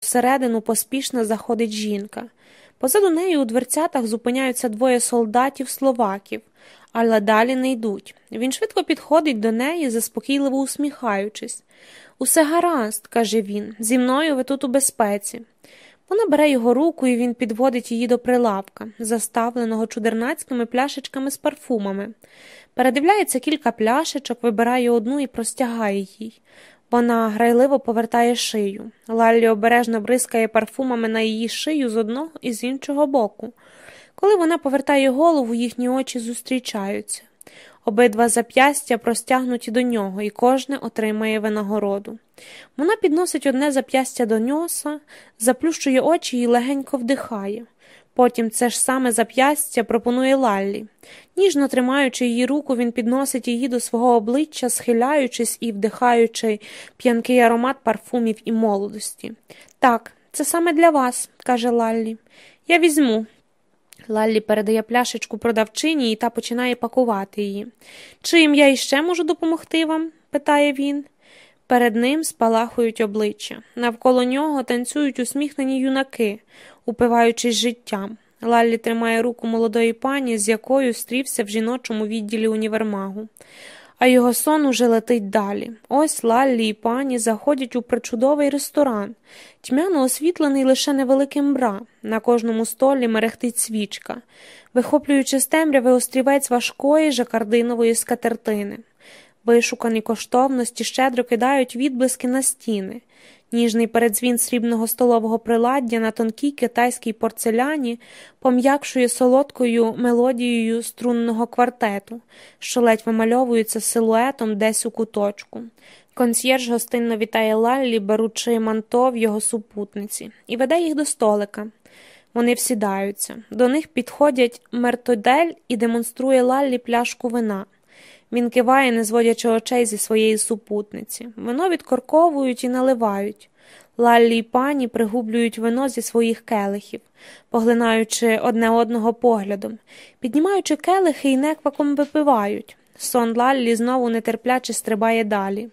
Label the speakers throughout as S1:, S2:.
S1: Всередину поспішно заходить жінка. Позаду неї у дверцятах зупиняються двоє солдатів словаків, але далі не йдуть. Він швидко підходить до неї, заспокійливо усміхаючись. Усе гаразд, каже він, зі мною ви тут у безпеці. Вона бере його руку і він підводить її до прилавка, заставленого чудернацькими пляшечками з парфумами. Передивляється кілька пляшечок, вибирає одну і простягає їй. Вона грайливо повертає шию. Лаллі обережно бризкає парфумами на її шию з одного і з іншого боку. Коли вона повертає голову, їхні очі зустрічаються. Обидва зап'ястя простягнуті до нього, і кожне отримає винагороду. Вона підносить одне зап'ястя до носа, заплющує очі і легенько вдихає. Потім це ж саме зап'ястя пропонує Лаллі. Ніжно тримаючи її руку, він підносить її до свого обличчя, схиляючись і вдихаючи п'янкий аромат парфумів і молодості. Так, це саме для вас, каже Лаллі. Я візьму. Лаллі передає пляшечку продавчині і та починає пакувати її. Чим я іще можу допомогти вам? питає він. Перед ним спалахують обличчя. Навколо нього танцюють усміхнені юнаки, упиваючись життям. Лаллі тримає руку молодої пані, з якою стрівся в жіночому відділі універмагу. А його сон уже летить далі. Ось Лаллі і пані заходять у причудовий ресторан, тьмяно освітлений лише невеликим бра. На кожному столі мерехтить свічка, вихоплюючи з темряви острівець важкої жакардинової скатертини. Вишукані коштовності щедро кидають відблиски на стіни. Ніжний передзвін срібного столового приладдя на тонкій китайській порцеляні пом'якшує солодкою мелодією струнного квартету, що ледь вимальовується силуетом десь у куточку. Консьєрж гостинно вітає Лаллі, беручи манто в його супутниці, і веде їх до столика. Вони всідаються. До них підходять мертодель і демонструє Лаллі пляшку вина. Він киває, не зводячи очей зі своєї супутниці. Вино відкорковують і наливають. Лаллі й пані пригублюють вино зі своїх келихів, поглинаючи одне одного поглядом, піднімаючи келихи і некваком випивають. Сон Лаллі знову нетерпляче стрибає далі.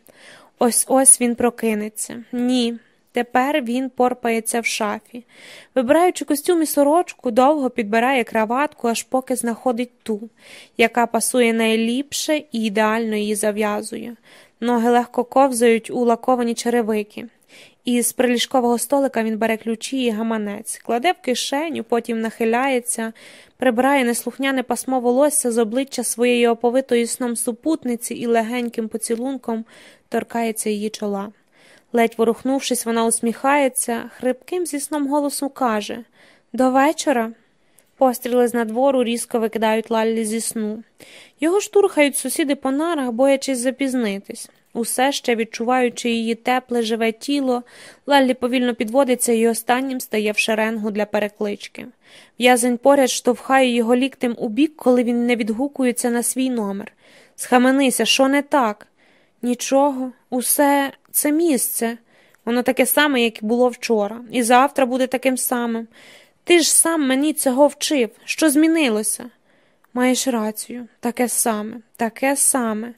S1: Ось ось він прокинеться. Ні, Тепер він порпається в шафі. Вибираючи костюм і сорочку, довго підбирає краватку, аж поки знаходить ту, яка пасує найліпше і ідеально її зав'язує. Ноги легко ковзають у лаковані черевики. Із приліжкового столика він бере ключі і гаманець, кладе в кишеню, потім нахиляється, прибирає неслухняне пасмо волосся з обличчя своєї оповитої сном супутниці і легеньким поцілунком торкається її чола. Ледь ворухнувшись, вона усміхається, хрипким зі сном голосом каже До вечора. Постріли з надвору різко викидають Лаллі зі сну. Його штурхають сусіди по нарах, боячись запізнитись. Усе ще відчуваючи її тепле, живе тіло, Лаллі повільно підводиться і останнім стає в шеренгу для переклички. В'язень поряд штовхає його ліктем у бік, коли він не відгукується на свій номер. Схаменися, що не так? Нічого, усе це місце. Воно таке саме, як і було вчора, і завтра буде таким самим. Ти ж сам мені цього вчив. Що змінилося? Маєш рацію, таке саме, таке саме.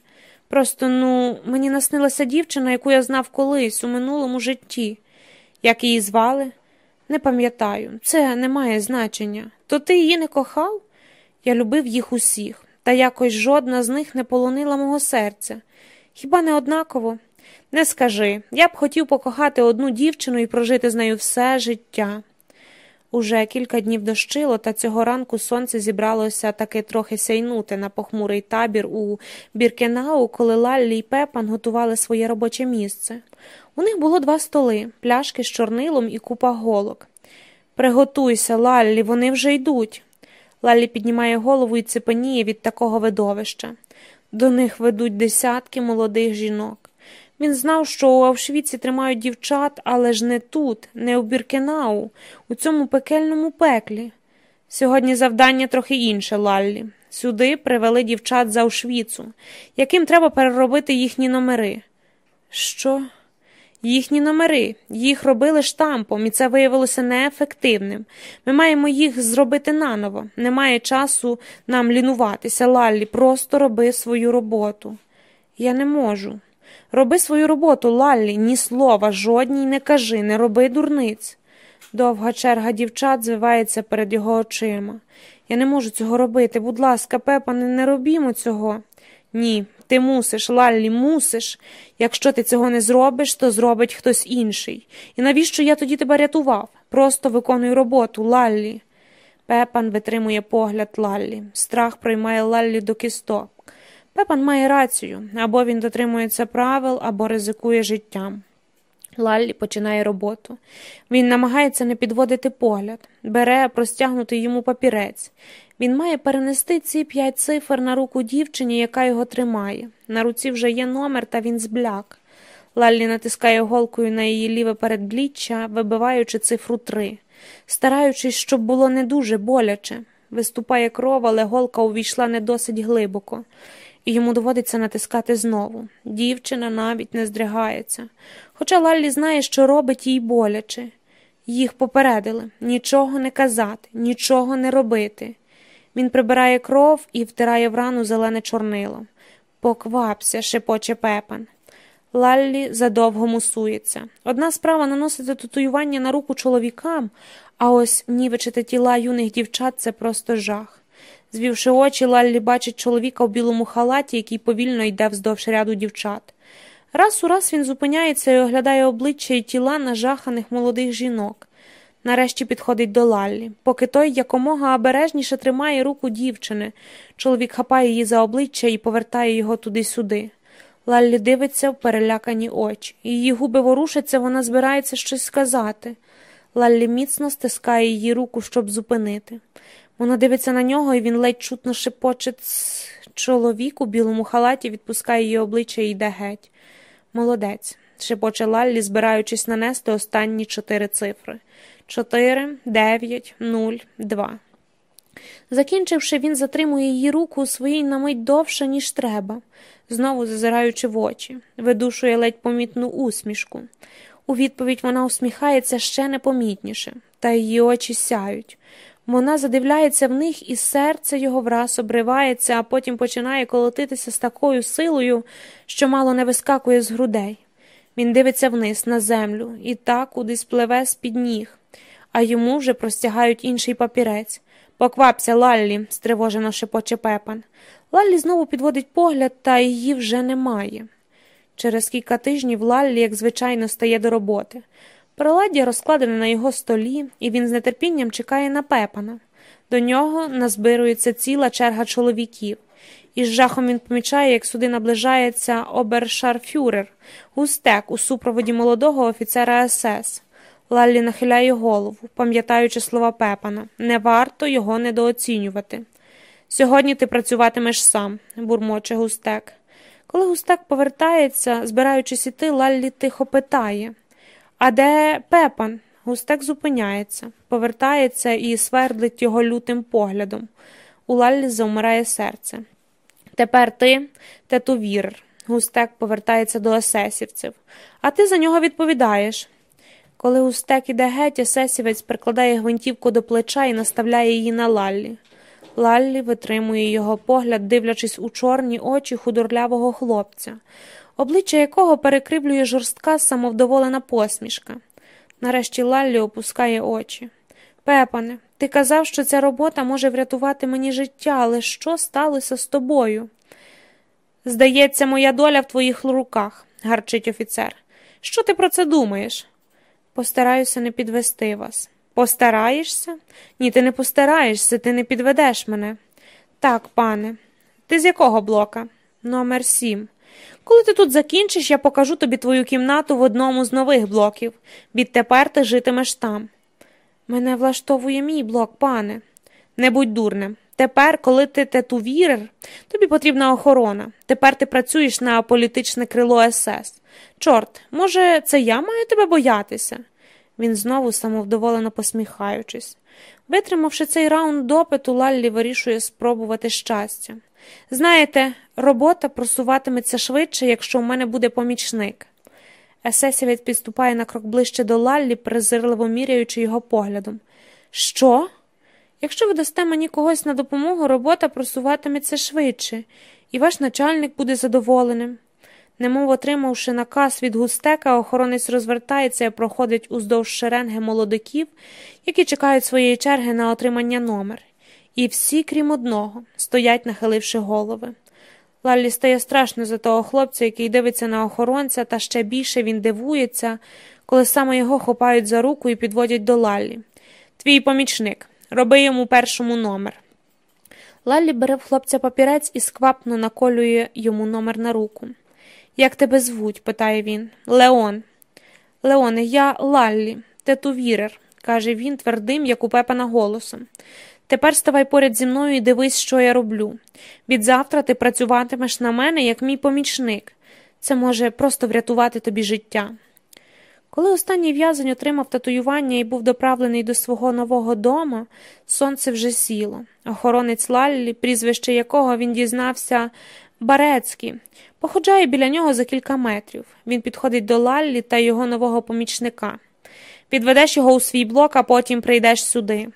S1: Просто, ну, мені наснилася дівчина, яку я знав колись у минулому житті. Як її звали? Не пам'ятаю, це не має значення. То ти її не кохав? Я любив їх усіх, та якось жодна з них не полонила мого серця. Хіба не однаково? Не скажи, я б хотів покохати одну дівчину і прожити з нею все життя. Уже кілька днів дощило, та цього ранку сонце зібралося таки трохи сяйнути на похмурий табір у Біркенау, коли Лаллі й Пепан готували своє робоче місце. У них було два столи, пляшки з чорнилом і купа голок. Приготуйся, Лаллі, вони вже йдуть. Лаллі піднімає голову і цепеніє від такого видовища. До них ведуть десятки молодих жінок. Він знав, що у Авшвіці тримають дівчат, але ж не тут, не у Біркенау, у цьому пекельному пеклі. Сьогодні завдання трохи інше, Лаллі. Сюди привели дівчат з Аушвіцу, яким треба переробити їхні номери. Що? Їхні номери, їх робили штампом, і це виявилося неефективним. Ми маємо їх зробити наново. Немає часу нам лінуватися, Лаллі, просто роби свою роботу. Я не можу. Роби свою роботу, Лаллі, ні слова, жодній не кажи, не роби дурниць. Довга черга дівчат звивається перед його очима. Я не можу цього робити. Будь ласка, Пепане, не робімо цього. Ні, ти мусиш, Лаллі, мусиш. Якщо ти цього не зробиш, то зробить хтось інший. І навіщо я тоді тебе рятував? Просто виконуй роботу, Лаллі. Пепан витримує погляд Лаллі. Страх приймає Лаллі до кісток. Пепан має рацію або він дотримується правил, або ризикує життям. Лаллі починає роботу. Він намагається не підводити погляд, бере простягнутий йому папірець. Він має перенести ці п'ять цифр на руку дівчині, яка його тримає. На руці вже є номер, та він збляк. Лаллі натискає голкою на її ліве передбліччя, вибиваючи цифру три, стараючись, щоб було не дуже боляче. Виступає кров, але голка увійшла не досить глибоко, і йому доводиться натискати знову. Дівчина навіть не здригається. Хоча Лаллі знає, що робить їй боляче. Їх попередили нічого не казати, нічого не робити. Він прибирає кров і втирає в рану зелене чорнило. Поквапся, шепоче пепан. Лаллі задовго мусується. Одна справа наносити татуювання на руку чоловікам, а ось нівечити тіла юних дівчат це просто жах. Звівши очі, Лаллі бачить чоловіка в білому халаті, який повільно йде вздовж ряду дівчат. Раз у раз він зупиняється і оглядає обличчя і тіла нажаханих молодих жінок. Нарешті підходить до Лаллі. Поки той якомога обережніше тримає руку дівчини. Чоловік хапає її за обличчя і повертає його туди-сюди. Лаллі дивиться в перелякані очі. Її губи ворушаться, вона збирається щось сказати. Лаллі міцно стискає її руку, щоб зупинити. Вона дивиться на нього, і він ледь чутно шепоче чоловік у білому халаті відпускає її обличчя і йде геть. Молодець, шепоче Лаллі, збираючись нанести останні чотири цифри. Чотири, дев'ять, нуль, два. Закінчивши, він затримує її руку у своїй на мить довше, ніж треба, знову зазираючи в очі, видушує ледь помітну усмішку. У відповідь вона усміхається ще непомітніше, та її очі сяють. Вона задивляється в них, і серце його враз обривається, а потім починає колотитися з такою силою, що мало не вискакує з грудей. Він дивиться вниз на землю і так кудись пливе з під ніг, а йому вже простягають інший папірець. Поквапся, Лаллі, стривожено шепоче пепан. Лаллі знову підводить погляд, та її вже немає. Через кілька тижнів Лаллі, як звичайно, стає до роботи. Приладдя розкладене на його столі, і він з нетерпінням чекає на пепана. До нього назбирується ціла черга чоловіків. Із жахом він помічає, як сюди наближається обершарфюрер, густек у супроводі молодого офіцера СС. Лаллі нахиляє голову, пам'ятаючи слова пепана не варто його недооцінювати. Сьогодні ти працюватимеш сам, бурмоче густек. Коли густек повертається, збираючись іти, Лаллі тихо питає А де пепан? Густек зупиняється, повертається і свердлить його лютим поглядом. У Лаллі завмирає серце. Тепер ти, тетувір. Густек повертається до есесівців, а ти за нього відповідаєш. Коли густек іде геть, есесівець прикладає гвинтівку до плеча і наставляє її на Лаллі. Лаллі витримує його погляд, дивлячись у чорні очі худорлявого хлопця, обличчя якого перекривлює жорстка самовдоволена посмішка. Нарешті Лаллі опускає очі. Пепане, ти казав, що ця робота може врятувати мені життя, але що сталося з тобою? Здається, моя доля в твоїх руках, гарчить офіцер. Що ти про це думаєш? Постараюся не підвести вас. Постараєшся? Ні, ти не постараєшся, ти не підведеш мене. Так, пане. Ти з якого блока? Номер сім. Коли ти тут закінчиш, я покажу тобі твою кімнату в одному з нових блоків. Відтепер ти житимеш там. Мене влаштовує мій блок, пане. Не будь дурним. Тепер, коли ти тетувірер, тобі потрібна охорона. Тепер ти працюєш на політичне крило СС. Чорт, може, це я маю тебе боятися? Він знову самовдоволено посміхаючись. Витримавши цей раунд допиту, Лаллі вирішує спробувати щастя. Знаєте, робота просуватиметься швидше, якщо у мене буде помічник. Есесівець підступає на крок ближче до Лаллі, презирливо міряючи його поглядом. Що? Якщо ви дасте мені когось на допомогу, робота просуватиметься швидше, і ваш начальник буде задоволеним. Немов отримавши наказ від густека, охоронець розвертається і проходить уздовж шеренги молодиків, які чекають своєї черги на отримання номер. І всі, крім одного, стоять, нахиливши голови. Лаллі стає страшно за того хлопця, який дивиться на охоронця, та ще більше він дивується, коли саме його хопають за руку і підводять до Лаллі. Твій помічник, роби йому першому номер. Лаллі бере в хлопця папірець і сквапно наколює йому номер на руку. Як тебе звуть? питає він. Леон. Леоне, я Лаллі, тетувірер, каже він твердим, як у пепана голосом. Тепер ставай поряд зі мною і дивись, що я роблю. Відзавтра ти працюватимеш на мене, як мій помічник. Це може просто врятувати тобі життя. Коли останній в'язень отримав татуювання і був доправлений до свого нового дома, сонце вже сіло. Охоронець Лаллі, прізвище якого він дізнався Барецький, походжає біля нього за кілька метрів. Він підходить до Лаллі та його нового помічника. Підведеш його у свій блок, а потім прийдеш сюди.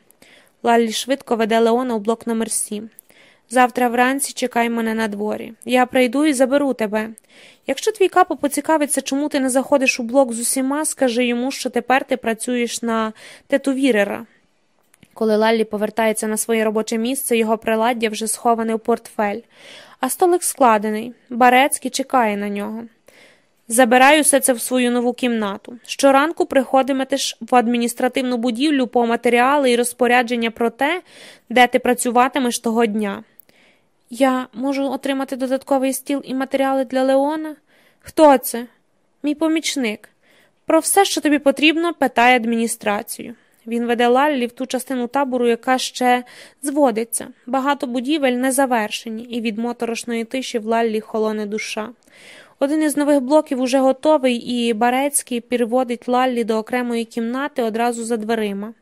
S1: Лаллі швидко веде Леона у блок номер 7 Завтра вранці чекай мене на дворі. Я прийду і заберу тебе. Якщо твій капо поцікавиться, чому ти не заходиш у блок з усіма, скажи йому, що тепер ти працюєш на тетувірера. Коли Лаллі повертається на своє робоче місце, його приладдя вже сховане у портфель, а столик складений. Барецький чекає на нього. Забираю все це в свою нову кімнату. Щоранку приходитимеш в адміністративну будівлю по матеріали і розпорядження про те, де ти працюватимеш того дня. Я можу отримати додатковий стіл і матеріали для Леона? Хто це? Мій помічник. Про все, що тобі потрібно, питає адміністрацію. Він веде Лаллі в ту частину табору, яка ще зводиться. Багато будівель не завершені, і від моторошної тиші в Лаллі холоне душа. Один із нових блоків уже готовий, і Барецький переводить Лаллі до окремої кімнати одразу за дверима.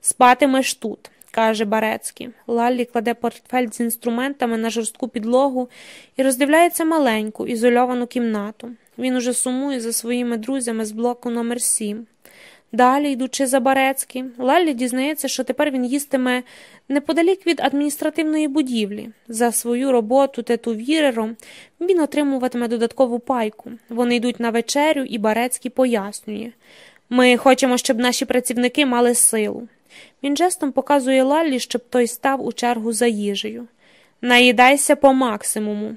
S1: Спатимеш тут, каже Барецький. Лаллі кладе портфель з інструментами на жорстку підлогу і роздивляється маленьку, ізольовану кімнату. Він уже сумує за своїми друзями з блоку номер 7 Далі, йдучи за Барецьким, Лаллі дізнається, що тепер він їстиме неподалік від адміністративної будівлі. За свою роботу тетувірером він отримуватиме додаткову пайку. Вони йдуть на вечерю, і Барецький пояснює ми хочемо, щоб наші працівники мали силу. Він жестом показує Лаллі, щоб той став у чергу за їжею. Наїдайся по максимуму.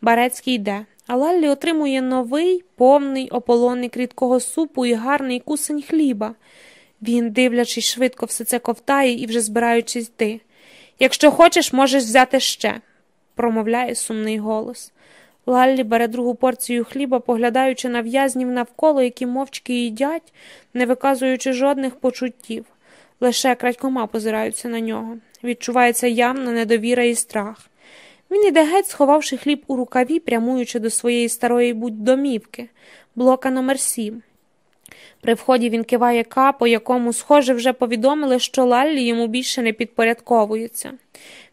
S1: Барецький йде. А Лаллі отримує новий, повний ополонник рідкого супу і гарний кусень хліба. Він, дивлячись, швидко все це ковтає і вже збираючись йти. Якщо хочеш, можеш взяти ще, промовляє сумний голос. Лаллі бере другу порцію хліба, поглядаючи на в'язнів навколо, які мовчки їдять, не виказуючи жодних почуттів. Лише крадькома позираються на нього. Відчувається явна недовіра і страх. Він іде геть, сховавши хліб у рукаві, прямуючи до своєї старої будь домівки, блока номер 7 При вході він киває капо, якому, схоже, вже повідомили, що Лаллі йому більше не підпорядковується.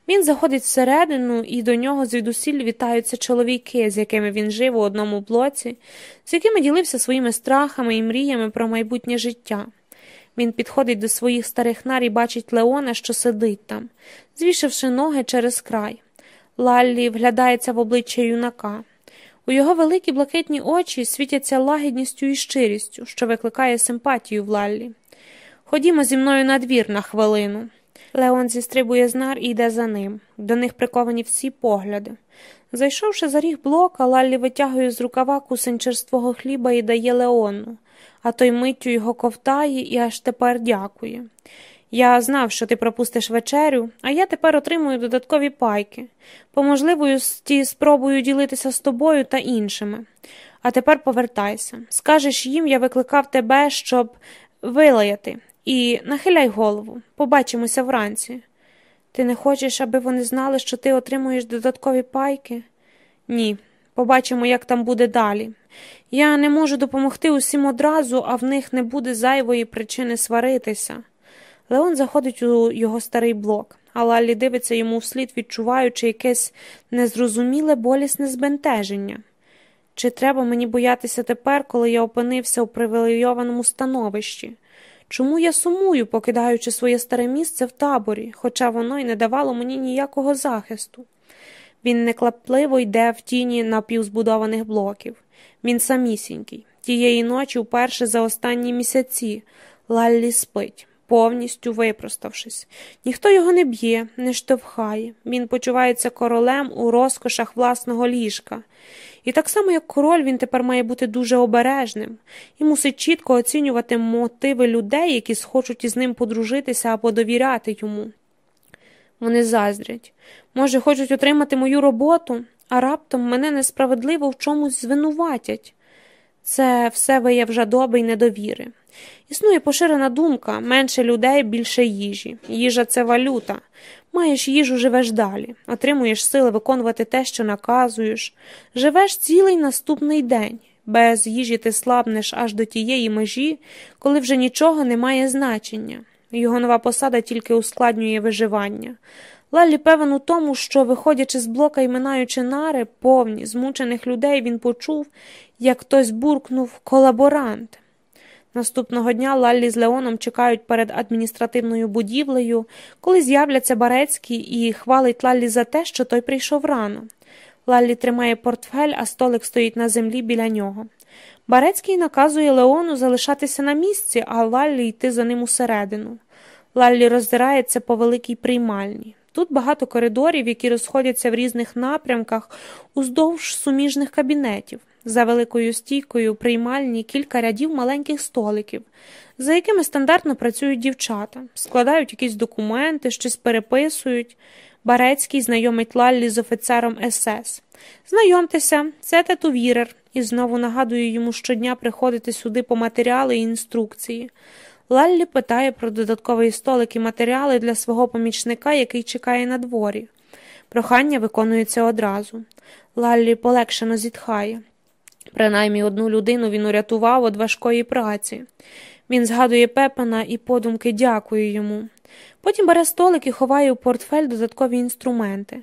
S1: Він заходить всередину, і до нього звідусіль вітаються чоловіки, з якими він жив у одному блоці, з якими ділився своїми страхами і мріями про майбутнє життя. Він підходить до своїх старих нар і бачить Леона, що сидить там, звішивши ноги через край. Лаллі вглядається в обличчя юнака. У його великі блакитні очі світяться лагідністю і щирістю, що викликає симпатію в Лаллі. Ходімо зі мною на двір на хвилину. Леон зістрибує з нар і йде за ним. До них приковані всі погляди. Зайшовши за ріг блока, Лаллі витягує з рукава кусень черствого хліба і дає Леону, а той миттю його ковтає і аж тепер дякує. Я знав, що ти пропустиш вечерю, а я тепер отримую додаткові пайки. По можливості спробую ділитися з тобою та іншими. А тепер повертайся. Скажеш їм, я викликав тебе, щоб вилаяти, і нахиляй голову, побачимося вранці. Ти не хочеш, аби вони знали, що ти отримуєш додаткові пайки? Ні. Побачимо, як там буде далі. Я не можу допомогти усім одразу, а в них не буде зайвої причини сваритися. Леон заходить у його старий блок, а Лалі дивиться йому вслід, відчуваючи якесь незрозуміле болісне збентеження. Чи треба мені боятися тепер, коли я опинився у привілейованому становищі? Чому я сумую, покидаючи своє старе місце в таборі, хоча воно й не давало мені ніякого захисту? Він неклапливо йде в тіні напівзбудованих блоків. Він самісінький. Тієї ночі, вперше за останні місяці, Лаллі спить, повністю випроставшись. Ніхто його не б'є, не штовхає. Він почувається королем у розкошах власного ліжка. І так само, як король, він тепер має бути дуже обережним і мусить чітко оцінювати мотиви людей, які схочуть із ним подружитися або довіряти йому. Вони заздрять. Може, хочуть отримати мою роботу, а раптом мене несправедливо в чомусь звинуватять. Це все вияв жадоби й недовіри. Існує поширена думка менше людей, більше їжі. Їжа це валюта. Маєш їжу, живеш далі, отримуєш сили виконувати те, що наказуєш, живеш цілий наступний день. Без їжі ти слабнеш аж до тієї межі, коли вже нічого не має значення. Його нова посада тільки ускладнює виживання. Лалі певен у тому, що, виходячи з блока і минаючи нари, повні, змучених людей, він почув, як хтось буркнув колаборант. Наступного дня Лаллі з Леоном чекають перед адміністративною будівлею, коли з'являться Барецький і хвалить Лаллі за те, що той прийшов рано. Лаллі тримає портфель, а столик стоїть на землі біля нього. Барецький наказує Леону залишатися на місці, а Лаллі йти за ним усередину. Лаллі роздирається по великій приймальні. Тут багато коридорів, які розходяться в різних напрямках уздовж суміжних кабінетів. За великою стійкою приймальні кілька рядів маленьких столиків, за якими стандартно працюють дівчата, складають якісь документи, щось переписують. Барецький знайомить Лаллі з офіцером СС. Знайомтеся, це тетувірер, і знову нагадує йому щодня приходити сюди по матеріали і інструкції. Лаллі питає про додатковий столик і матеріали для свого помічника, який чекає на дворі. Прохання виконується одразу. Лаллі полегшено зітхає. Принаймні одну людину він урятував від важкої праці. Він згадує пепана і подумки дякує йому. Потім бере столик і ховає у портфель додаткові інструменти.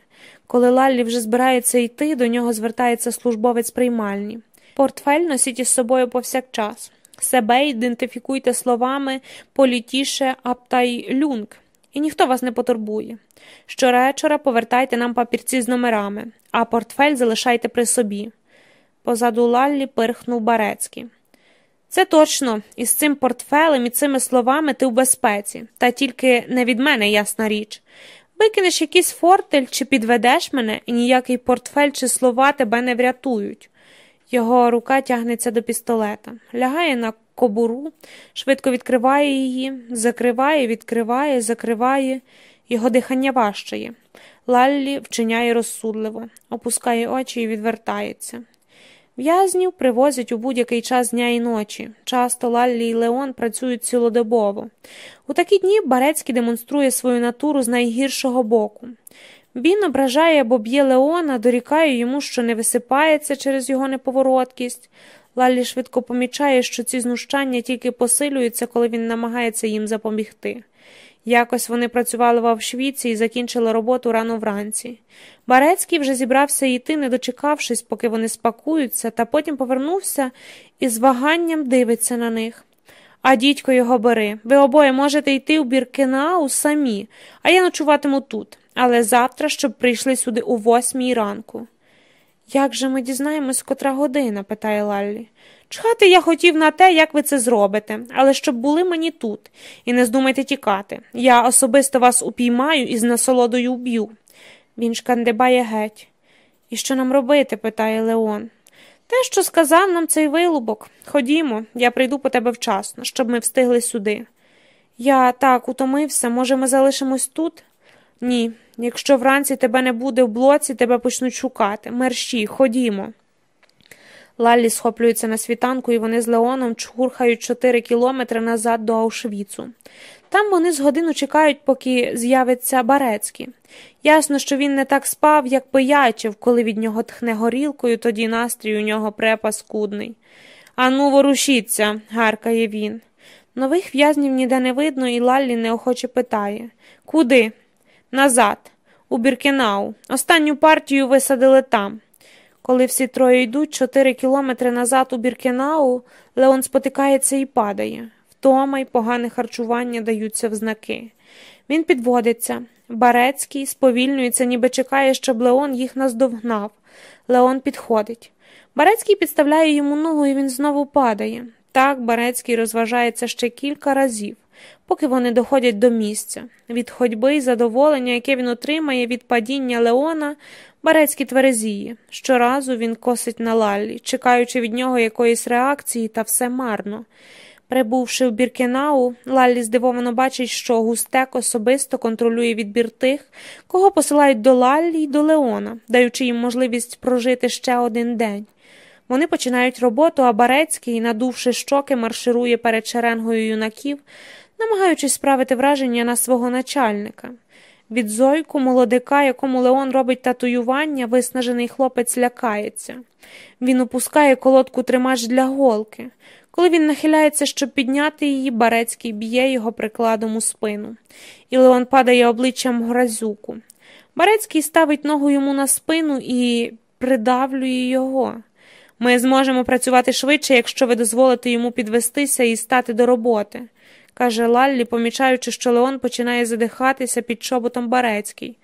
S1: Коли Лаллі вже збирається йти, до нього звертається службовець приймальні. Портфель носіть із собою повсякчас. Себе ідентифікуйте словами політіше аптай люнг, і ніхто вас не потурбує. Щоречора повертайте нам папірці з номерами, а портфель залишайте при собі. Позаду Лаллі пирхнув Барецький. Це точно, із цим портфелем і цими словами ти в безпеці, та тільки не від мене, ясна річ. Викинеш якийсь фортель чи підведеш мене, і ніякий портфель чи слова тебе не врятують. Його рука тягнеться до пістолета, лягає на кобуру, швидко відкриває її, закриває, відкриває, закриває, його дихання важчає. Лаллі вчиняє розсудливо, опускає очі і відвертається. В'язнів привозять у будь-який час дня і ночі. Часто Лаллі і Леон працюють цілодобово. У такі дні Барецький демонструє свою натуру з найгіршого боку. Він ображає або б'є Леона, дорікає йому, що не висипається через його неповороткість. Лаллі швидко помічає, що ці знущання тільки посилюються, коли він намагається їм запомігти. Якось вони працювали в Авшвіці і закінчили роботу рано вранці. Барецький вже зібрався йти, не дочекавшись, поки вони спакуються, та потім повернувся і з ваганням дивиться на них. А дідько його бери. Ви обоє можете йти у Біркенау самі, а я ночуватиму тут, але завтра, щоб прийшли сюди у восьмій ранку. Як же ми дізнаємось, котра година? питає Лаллі. Чхати я хотів на те, як ви це зробите, але щоб були мені тут, і не здумайте тікати. Я особисто вас упіймаю і з насолодою вб'ю. Він шкандибає геть. І що нам робити? питає Леон. Те, що сказав нам цей вилубок. Ходімо, я прийду по тебе вчасно, щоб ми встигли сюди. Я так утомився, може, ми залишимось тут? Ні. Якщо вранці тебе не буде в блоці, тебе почнуть шукати. Мерщі, ходімо. Лаллі схоплюється на світанку, і вони з Леоном чхурхають чотири кілометри назад до Аушвіцу. Там вони з годину чекають, поки з'явиться Барецький. Ясно, що він не так спав, як пиячив, коли від нього тхне горілкою, тоді настрій у нього препаскудний. Ану, ворушіться, гаркає він. Нових в'язнів ніде не видно, і Лаллі неохоче питає Куди? Назад, у Біркенау. Останню партію висадили там. Коли всі троє йдуть чотири кілометри назад у Біркенау, Леон спотикається і падає. Втома й погане харчування даються в знаки. Він підводиться. Барецький сповільнюється, ніби чекає, щоб Леон їх наздогнав. Леон підходить. Барецький підставляє йому ногу, і він знову падає. Так Барецький розважається ще кілька разів, поки вони доходять до місця. Від ходьби і задоволення, яке він отримає від падіння Леона, Барецький тверезіє. Щоразу він косить на Лаллі, чекаючи від нього якоїсь реакції, та все марно. Прибувши в Біркенау, Лаллі здивовано бачить, що густек особисто контролює відбір тих, кого посилають до Лаллі й до Леона, даючи їм можливість прожити ще один день. Вони починають роботу, а Барецький, надувши щоки, марширує перед шеренгою юнаків, намагаючись справити враження на свого начальника. Від зойку молодика, якому Леон робить татуювання, виснажений хлопець лякається. Він опускає колодку тримач для голки. Коли він нахиляється, щоб підняти її, Барецький б'є його прикладом у спину, і Леон падає обличчям гразюку. Барецький ставить ногу йому на спину і придавлює його. Ми зможемо працювати швидше, якщо ви дозволите йому підвестися і стати до роботи, каже Лаллі, помічаючи, що Леон починає задихатися під чоботом Барецький.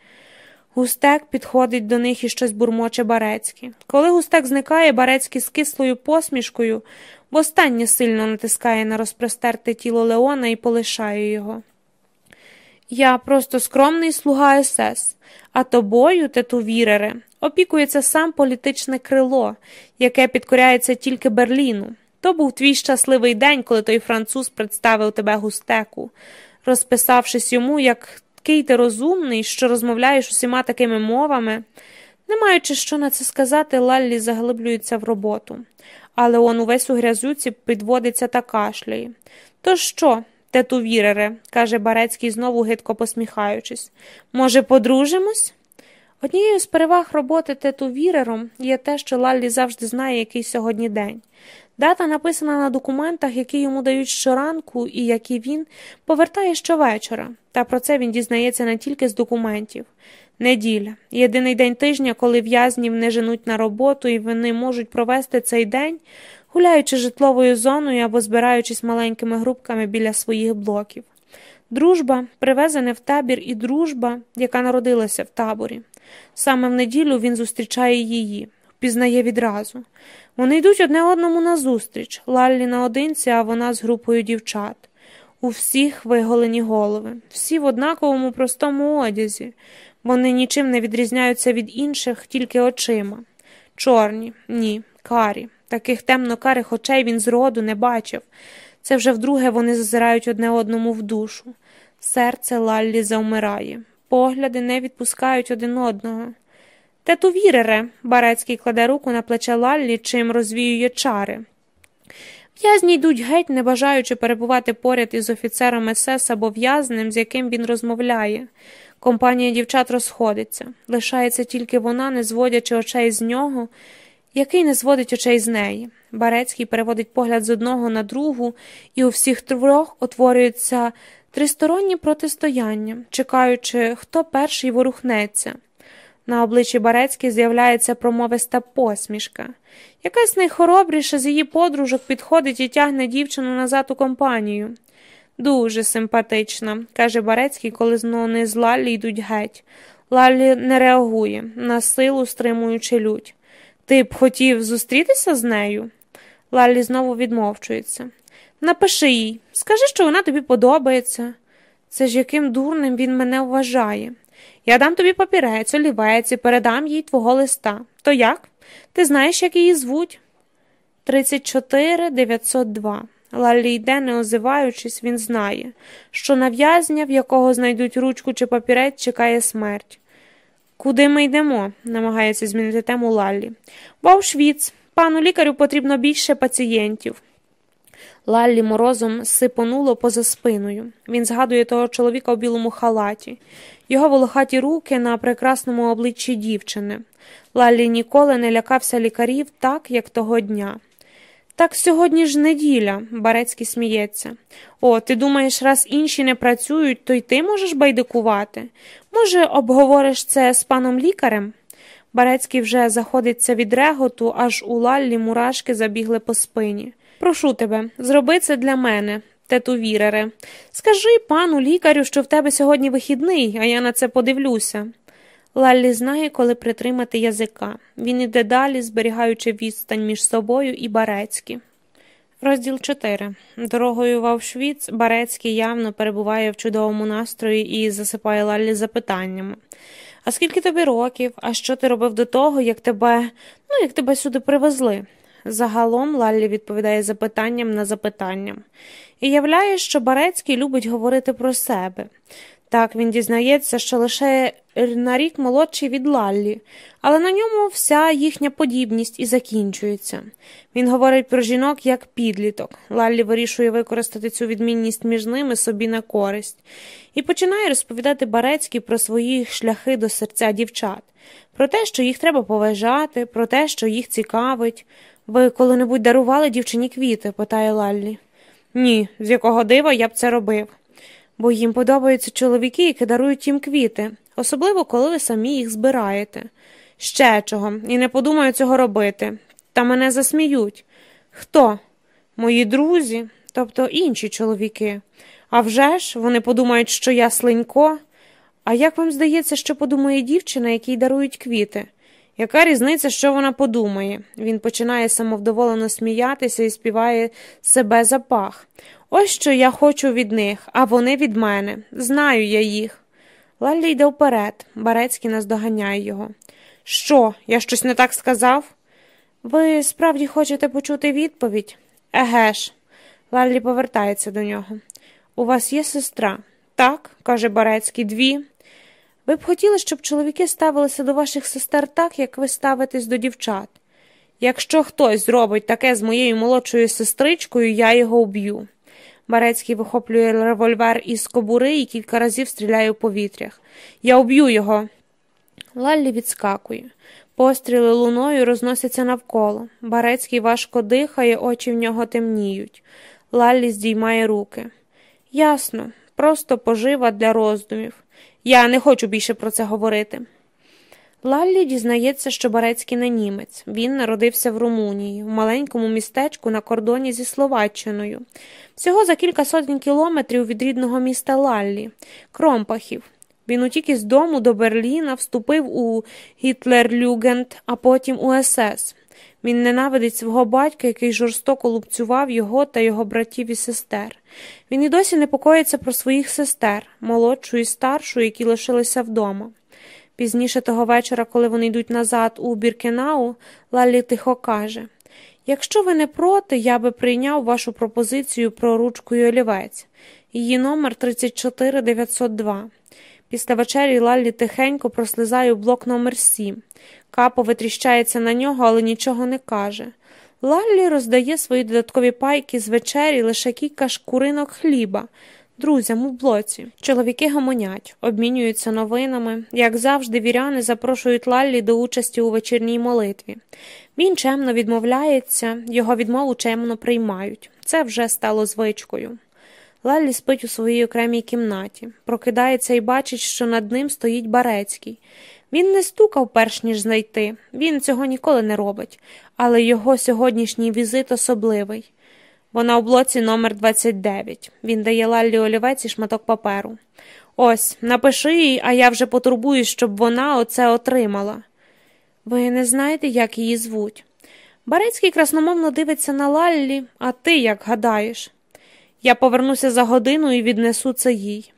S1: Густек підходить до них і щось бурмоче Барецький. Коли густек зникає, Барецький з кислою посмішкою востаннє сильно натискає на розпростерте тіло Леона і полишає його. Я просто скромний слуга СС, а тобою, тетувірере, опікується сам політичне крило, яке підкоряється тільки Берліну. То був твій щасливий день, коли той француз представив тебе густеку, розписавшись йому, як такий ти розумний, що розмовляєш усіма такими мовами. Не маючи що на це сказати, Лаллі заглиблюється в роботу, але он увесь у грязюці підводиться та кашляє. То що, тетувірере, каже Барецький, знову гидко посміхаючись, може, подружимось? Однією з переваг роботи тетувірером є те, що Лаллі завжди знає, який сьогодні день. Дата написана на документах, які йому дають щоранку і які він повертає щовечора, та про це він дізнається не тільки з документів. Неділя єдиний день тижня, коли в'язнів не женуть на роботу, і вони можуть провести цей день, гуляючи житловою зоною або збираючись маленькими групками біля своїх блоків. Дружба привезена в табір і дружба, яка народилася в таборі. Саме в неділю він зустрічає її, впізнає відразу. Вони йдуть одне одному назустріч, Лаллі наодинці, а вона з групою дівчат. У всіх виголені голови, всі в однаковому простому одязі. Вони нічим не відрізняються від інших, тільки очима. Чорні, ні, карі. Таких темно-карих очей він зроду не бачив. Це вже вдруге вони зазирають одне одному в душу. Серце Лаллі завмирає, погляди не відпускають один одного. Тету вірере, Барецький кладе руку на плече Лаллі, чим розвіює чари. В'язні йдуть геть, не бажаючи перебувати поряд із офіцером СС або в'язним, з яким він розмовляє. Компанія дівчат розходиться, лишається тільки вона, не зводячи очей з нього, який не зводить очей з неї. Барецький переводить погляд з одного на другу, і у всіх трьох утворюється тристоронні протистояння, чекаючи, хто перший ворухнеться. На обличчі Барецький з'являється промовиста посмішка. Якась найхоробріша з її подружок підходить і тягне дівчину назад у компанію. Дуже симпатична, каже Барецький, коли вони з Лаллі йдуть геть. Лаллі не реагує, на силу стримуючи лють. Ти б хотів зустрітися з нею? Лаллі знову відмовчується. Напиши їй, скажи, що вона тобі подобається. Це ж яким дурним він мене вважає. Я дам тобі папірець, олівець і передам їй твого листа. То як? Ти знаєш, як її звуть? 34 902. Лаллі йде, не озиваючись, він знає, що на в'язня, в якого знайдуть ручку чи папірець, чекає смерть. Куди ми йдемо? намагається змінити тему Лаллі. В Аушвіц. Пану лікарю потрібно більше пацієнтів. Лаллі морозом сипонуло поза спиною. Він згадує того чоловіка у білому халаті, його волохаті руки на прекрасному обличчі дівчини. Лаллі ніколи не лякався лікарів так, як того дня. Так сьогодні ж неділя, Барецький сміється. О, ти думаєш, раз інші не працюють, то й ти можеш байдикувати? Може, обговориш це з паном лікарем? Барецький вже заходиться від реготу, аж у лаллі мурашки забігли по спині. Прошу тебе, зроби це для мене, тету вірере. Скажи пану лікарю, що в тебе сьогодні вихідний, а я на це подивлюся. Лаллі знає, коли притримати язика. Він іде далі, зберігаючи відстань між собою і Барецькі. Розділ 4. Дорогою в Авшвіц Барецький явно перебуває в чудовому настрої і засипає Лаллі запитаннями. А скільки тобі років? А що ти робив до того, як тебе ну, як тебе сюди привезли? Загалом Лаллі відповідає запитанням на запитанням. І являє, що Барецький любить говорити про себе. Так він дізнається, що лише на рік молодший від Лаллі, але на ньому вся їхня подібність і закінчується. Він говорить про жінок як підліток. Лаллі вирішує використати цю відмінність між ними собі на користь і починає розповідати Барецький про свої шляхи до серця дівчат, про те, що їх треба поважати, про те, що їх цікавить. Ви коли-небудь дарували дівчині квіти? питає Лаллі. Ні, з якого дива я б це робив. Бо їм подобаються чоловіки, які дарують їм квіти, особливо коли ви самі їх збираєте. Ще чого, і не подумаю цього робити. Та мене засміють. Хто? Мої друзі, тобто інші чоловіки. А вже ж, вони подумають, що я слинько. А як вам здається, що подумає дівчина, якій дарують квіти? Яка різниця, що вона подумає? Він починає самовдоволено сміятися і співає себе запах. Ось що я хочу від них, а вони від мене. Знаю я їх. Лаллі йде вперед, Барецький наздоганяє його. Що, я щось не так сказав? Ви справді хочете почути відповідь? Еге ж. Лаллі повертається до нього. У вас є сестра? Так, каже Барецький, дві. Ви б хотіли, щоб чоловіки ставилися до ваших сестер так, як ви ставитесь до дівчат. Якщо хтось зробить таке з моєю молодшою сестричкою, я його вб'ю. Барецький вихоплює револьвер із кобури і кілька разів стріляє у повітрях. Я уб'ю його. Лаллі відскакує. Постріли луною розносяться навколо. Барецький важко дихає, очі в нього темніють. Лаллі здіймає руки. Ясно, просто пожива для роздумів. Я не хочу більше про це говорити. Лаллі дізнається, що Барецький не німець. Він народився в Румунії, в маленькому містечку на кордоні зі Словаччиною. Всього за кілька сотень кілометрів від рідного міста Лаллі, Кромпахів. Він утік із дому до Берліна, вступив у Гітлерлюгенд, а потім у СС. Він ненавидить свого батька, який жорстоко лупцював його та його братів і сестер. Він і досі непокоїться про своїх сестер, молодшу і старшу, які лишилися вдома. Пізніше того вечора, коли вони йдуть назад у Біркенау, Лалі тихо каже Якщо ви не проти, я би прийняв вашу пропозицію про ручку й олівець. Її номер 34902. Після вечері Лаллі тихенько прослизає у блок номер 7 Капо витріщається на нього, але нічого не каже. Лаллі роздає свої додаткові пайки з вечері лише кілька шкуринок хліба, друзям у блоці. Чоловіки гомонять, обмінюються новинами. Як завжди, віряни запрошують Лаллі до участі у вечірній молитві. Він чемно відмовляється, його відмову чемно приймають. Це вже стало звичкою. Лаллі спить у своїй окремій кімнаті, прокидається і бачить, що над ним стоїть Барецький. Він не стукав, перш ніж знайти, він цього ніколи не робить, але його сьогоднішній візит особливий. Вона у блоці номер 29 Він дає Лаллі олівець і шматок паперу. Ось, напиши їй, а я вже потурбуюсь, щоб вона оце отримала. Ви не знаєте, як її звуть? Барецький красномовно дивиться на Лаллі, а ти як гадаєш? Я повернуся за годину і віднесу це їй.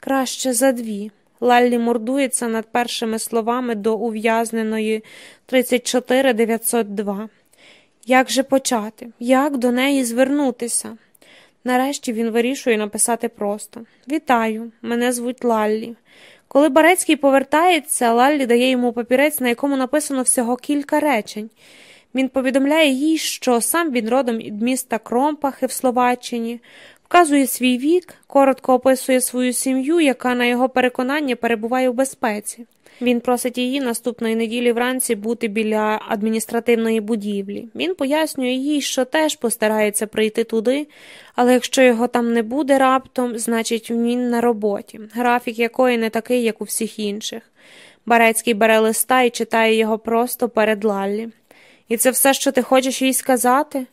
S1: Краще за дві. Лаллі мордується над першими словами до ув'язненої 34902. Як же почати? Як до неї звернутися? Нарешті він вирішує написати просто Вітаю, мене звуть Лаллі. Коли Барецький повертається, Лаллі дає йому папірець, на якому написано всього кілька речень. Він повідомляє їй, що сам він родом від міста Кромпахи в Словаччині, вказує свій вік, коротко описує свою сім'ю, яка, на його переконання, перебуває у безпеці. Він просить її наступної неділі вранці бути біля адміністративної будівлі. Він пояснює їй, що теж постарається прийти туди, але якщо його там не буде раптом, значить він на роботі, графік якої не такий, як у всіх інших. Барецький бере листа і читає його просто перед Лаллі. І це все, що ти хочеш їй сказати?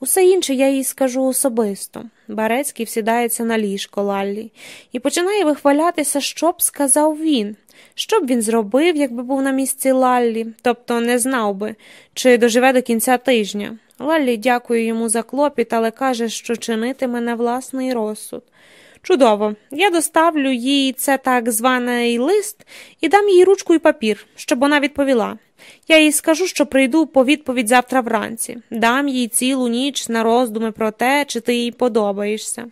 S1: Усе інше я їй скажу особисто. Барецький всідається на ліжко Лаллі і починає вихвалятися, що б сказав він, що б він зробив, якби був на місці Лаллі, тобто не знав би, чи доживе до кінця тижня. Лаллі дякує йому за клопіт, але каже, що чинитиме на власний розсуд. Чудово, я доставлю їй це так званий лист і дам їй ручку і папір, щоб вона відповіла. Я їй скажу, що прийду по відповідь завтра вранці, дам їй цілу ніч на роздуми про те, чи ти їй подобаєшся.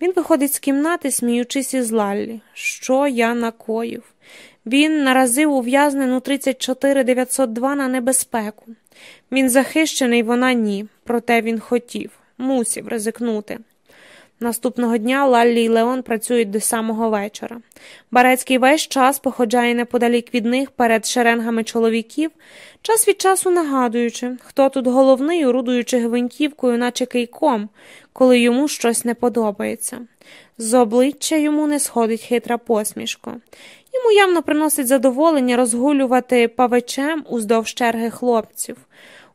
S1: Він виходить з кімнати, сміючись із Лаллі. Що я накоїв? Він наразив ув'язнену 34902 на небезпеку. Він захищений, вона ні, проте він хотів, мусів ризикнути. Наступного дня Лаллі і Леон працюють до самого вечора. Барецький весь час походжає неподалік від них перед шеренгами чоловіків, час від часу нагадуючи, хто тут головний, орудуючи гвинтівкою, наче кийком, коли йому щось не подобається. З обличчя йому не сходить хитра посмішка. Йому явно приносить задоволення розгулювати павичем уздовж черги хлопців.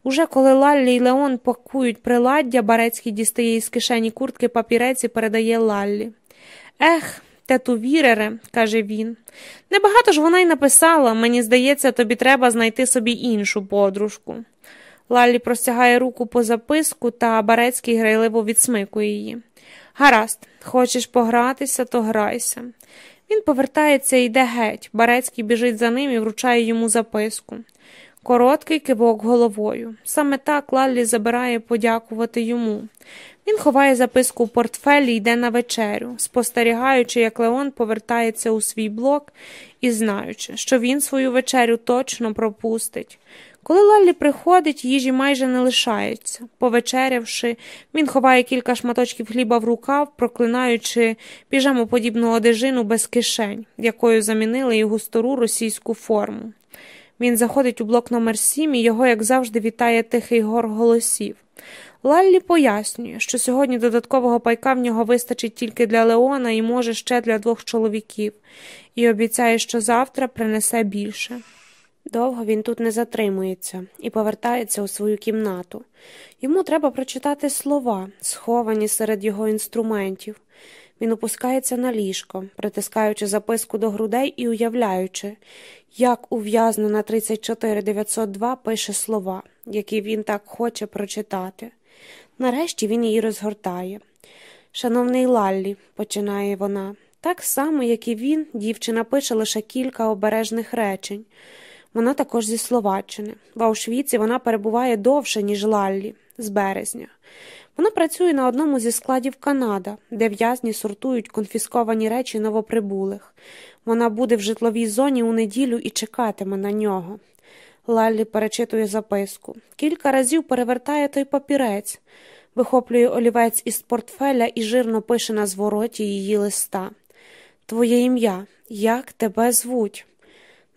S1: Уже коли Лаллі й Леон пакують приладдя, Барецький дістає із кишені куртки папірець і передає Лаллі. Ех, тету вірере, каже він. Небагато ж вона й написала, мені здається, тобі треба знайти собі іншу подружку. Лаллі простягає руку по записку, та Барецький грайливо відсмикує її. Гаразд, хочеш погратися, то грайся. Він повертається і йде геть. Барецький біжить за ним і вручає йому записку. Короткий кивок головою. Саме так Лаллі забирає подякувати йому. Він ховає записку в портфелі йде на вечерю, спостерігаючи, як Леон повертається у свій блок і знаючи, що він свою вечерю точно пропустить. Коли Лаллі приходить, їжі майже не лишається. Повечерявши, він ховає кілька шматочків хліба в рукав, проклинаючи піжамоподібну одежину без кишень, якою замінили його стару російську форму. Він заходить у блок номер 7 і його, як завжди, вітає тихий гор голосів. Лаллі пояснює, що сьогодні додаткового пайка в нього вистачить тільки для Леона і, може, ще для двох чоловіків, і обіцяє, що завтра принесе більше. Довго він тут не затримується і повертається у свою кімнату. Йому треба прочитати слова, сховані серед його інструментів. Він опускається на ліжко, притискаючи записку до грудей і уявляючи, як ув'язнена 34902 пише слова, які він так хоче прочитати. Нарешті він її розгортає. Шановний Лаллі, починає вона, так само, як і він, дівчина пише лише кілька обережних речень. Вона також зі Словаччини. В Аушвіці вона перебуває довше, ніж Лаллі, з березня. Вона працює на одному зі складів Канада, де в'язні сортують конфісковані речі новоприбулих. Вона буде в житловій зоні у неділю і чекатиме на нього. Лаллі перечитує записку. Кілька разів перевертає той папірець, вихоплює олівець із портфеля і жирно пише на звороті її листа. Твоє ім'я, як тебе звуть?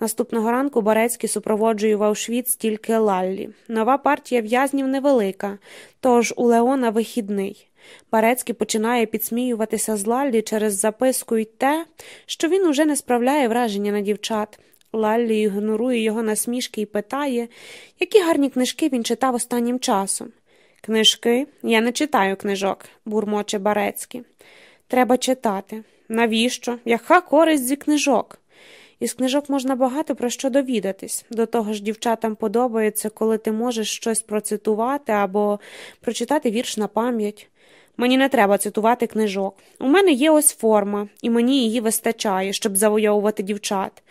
S1: Наступного ранку Барецький супроводжує в Аушвіц тільки Лаллі. Нова партія в'язнів невелика, тож у Леона вихідний. Барецький починає підсміюватися з Лаллі через записку й те, що він уже не справляє враження на дівчат. Лаллі ігнорує його насмішки і питає, які гарні книжки він читав останнім часом. Книжки? Я не читаю книжок, бурмоче Барецький. Треба читати. Навіщо? Яка користь зі книжок? Із книжок можна багато про що довідатись. До того ж, дівчатам подобається, коли ти можеш щось процитувати або прочитати вірш на пам'ять. Мені не треба цитувати книжок. У мене є ось форма, і мені її вистачає, щоб завойовувати дівчат.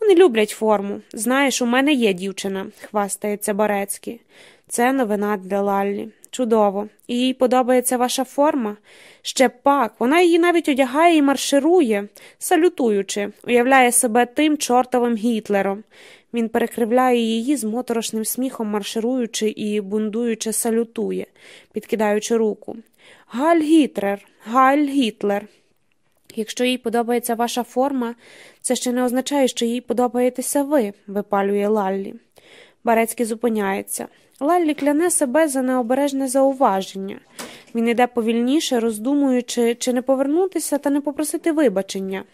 S1: Вони люблять форму. Знаєш, у мене є дівчина, хвастається Барецький. Це новина для Лаллі. Чудово. І їй подобається ваша форма? Ще пак, вона її навіть одягає і марширує, салютуючи, уявляє себе тим чортовим Гітлером. Він перекривляє її з моторошним сміхом, маршируючи і бундуючи, салютує, підкидаючи руку. Галь Гітлер, Галь Гітлер. Якщо їй подобається ваша форма, це ще не означає, що їй подобаєтеся ви, випалює Лаллі. Барецький зупиняється. Лаллі кляне себе за необережне зауваження. Він іде повільніше, роздумуючи, чи не повернутися та не попросити вибачення.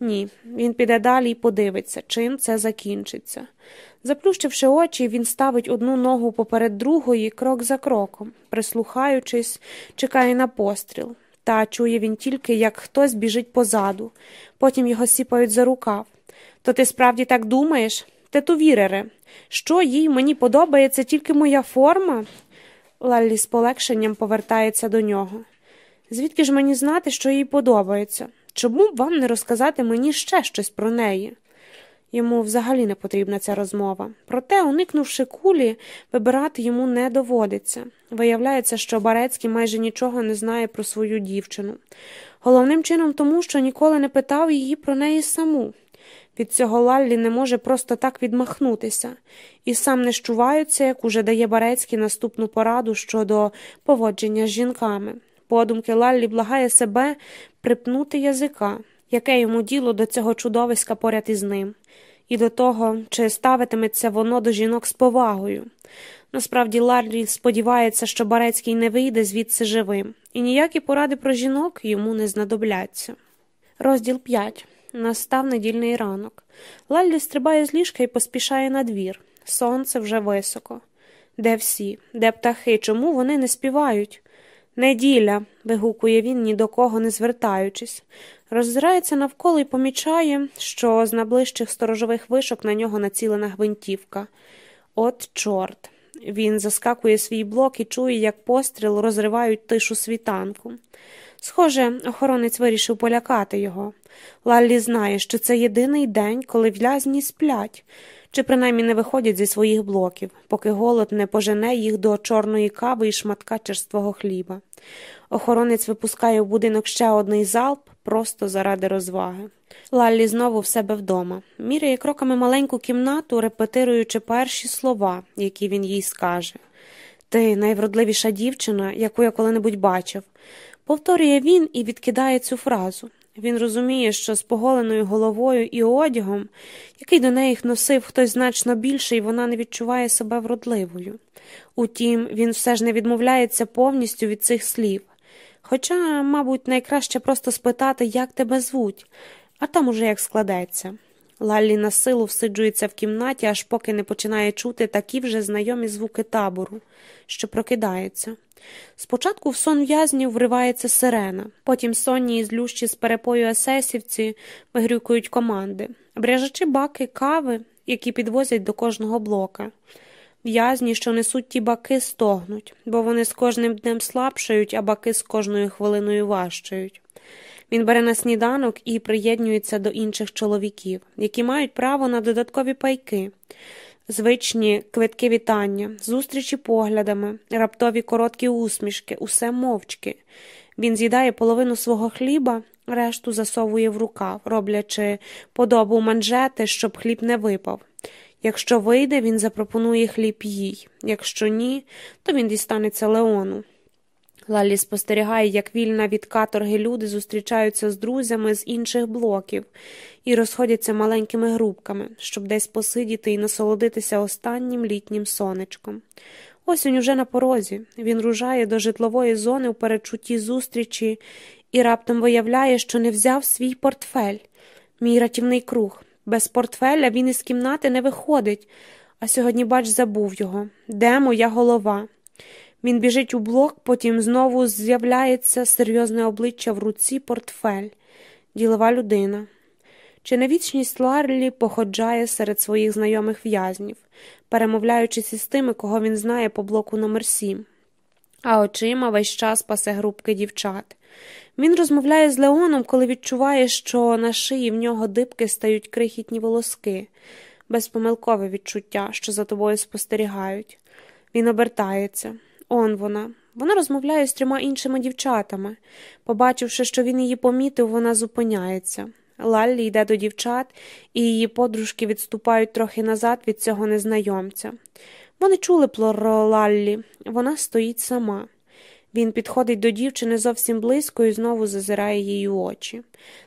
S1: Ні, він піде далі і подивиться, чим це закінчиться. Заплющивши очі, він ставить одну ногу поперед другої, крок за кроком, прислухаючись, чекає на постріл. Та чує він тільки, як хтось біжить позаду, потім його сіпають за рукав. То ти справді так думаєш? Тетувірере, що їй мені подобається тільки моя форма? Лаллі з полегшенням повертається до нього. Звідки ж мені знати, що їй подобається? Чому б вам не розказати мені ще щось про неї? Йому взагалі не потрібна ця розмова. Проте, уникнувши кулі, вибирати йому не доводиться. Виявляється, що Барецький майже нічого не знає про свою дівчину. Головним чином тому, що ніколи не питав її про неї саму. Від цього Лаллі не може просто так відмахнутися, і сам не щувається, як уже дає Барецький наступну пораду щодо поводження з жінками. Подумки Лаллі благає себе припнути язика, яке йому діло до цього чудовиська поряд із ним, і до того, чи ставитиметься воно до жінок з повагою. Насправді Лаллі сподівається, що Барецький не вийде звідси живим, і ніякі поради про жінок йому не знадобляться. Розділ 5 Настав недільний ранок. Лаллі стрибає з ліжка і поспішає на двір. Сонце вже високо. Де всі? Де птахи? Чому вони не співають? Неділя. вигукує він, ні до кого не звертаючись. Роззирається навколо і помічає, що з найближчих сторожових вишок на нього націлена гвинтівка. От, чорт. Він заскакує свій блок і чує, як постріл розривають тишу світанку. Схоже, охоронець вирішив полякати його. Лаллі знає, що це єдиний день, коли в'язні сплять, чи принаймні не виходять зі своїх блоків, поки голод не пожене їх до чорної кави і шматка черствого хліба. Охоронець випускає в будинок ще одний залп просто заради розваги. Лаллі знову в себе вдома, міряє кроками маленьку кімнату, репетируючи перші слова, які він їй скаже. Ти найвродливіша дівчина, яку я коли-небудь бачив. Повторює він і відкидає цю фразу. Він розуміє, що з поголеною головою і одягом, який до неї носив хтось значно більше, і вона не відчуває себе вродливою. Утім, він все ж не відмовляється повністю від цих слів. Хоча, мабуть, найкраще просто спитати, як тебе звуть, а там уже як складеться. Лаллі на силу всиджується в кімнаті, аж поки не починає чути такі вже знайомі звуки табору, що прокидається. Спочатку в сон в'язнів вривається сирена, потім сонні і злющі з перепою есесівці вигрюкують команди, бряжачи баки кави, які підвозять до кожного блока. В'язні, що несуть ті баки, стогнуть, бо вони з кожним днем слабшають, а баки з кожною хвилиною важчають. Він бере на сніданок і приєднується до інших чоловіків, які мають право на додаткові пайки, звичні квитки вітання, зустрічі поглядами, раптові короткі усмішки, усе мовчки. Він з'їдає половину свого хліба, решту засовує в рукав, роблячи подобу манжети, щоб хліб не випав. Якщо вийде, він запропонує хліб їй, якщо ні, то він дістанеться Леону. Лалі спостерігає, як вільна від каторги люди зустрічаються з друзями з інших блоків і розходяться маленькими групками, щоб десь посидіти і насолодитися останнім літнім сонечком. Осінь уже на порозі. Він ружає до житлової зони в передчутті зустрічі і раптом виявляє, що не взяв свій портфель, мій ратівний круг. Без портфеля він із кімнати не виходить, а сьогодні, бач, забув його. Де моя голова? Він біжить у блок, потім знову з'являється серйозне обличчя в руці портфель, ділова людина. Чи не вічність Ларлі походжає серед своїх знайомих в'язнів, перемовляючись із тими, кого він знає по блоку номер 7 а очима весь час пасе групки дівчат. Він розмовляє з Леоном, коли відчуває, що на шиї в нього дибки стають крихітні волоски, безпомилкове відчуття, що за тобою спостерігають. Він обертається. Он вона. Вона розмовляє з трьома іншими дівчатами. Побачивши, що він її помітив, вона зупиняється. Лаллі йде до дівчат, і її подружки відступають трохи назад від цього незнайомця. Вони чули про Лаллі, вона стоїть сама. Він підходить до дівчини зовсім близько і знову зазирає її очі.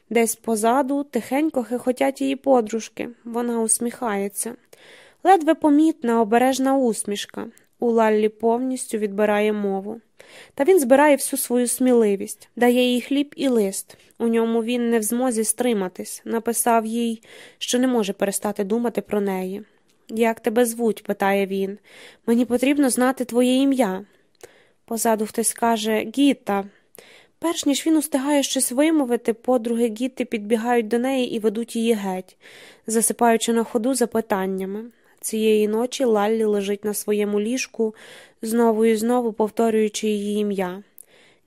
S1: Десь позаду тихенько хихотять її подружки. Вона усміхається. Ледве помітна, обережна усмішка. У Лаллі повністю відбирає мову. Та він збирає всю свою сміливість, дає їй хліб і лист. У ньому він не в змозі стриматись, написав їй, що не може перестати думати про неї. Як тебе звуть? питає він. Мені потрібно знати твоє ім'я. Позаду хтось каже Гіта. Перш ніж він устигає щось вимовити, подруги Гіти підбігають до неї і ведуть її геть, засипаючи на ходу запитаннями. Цієї ночі Лаллі лежить на своєму ліжку, знову і знову повторюючи її ім'я.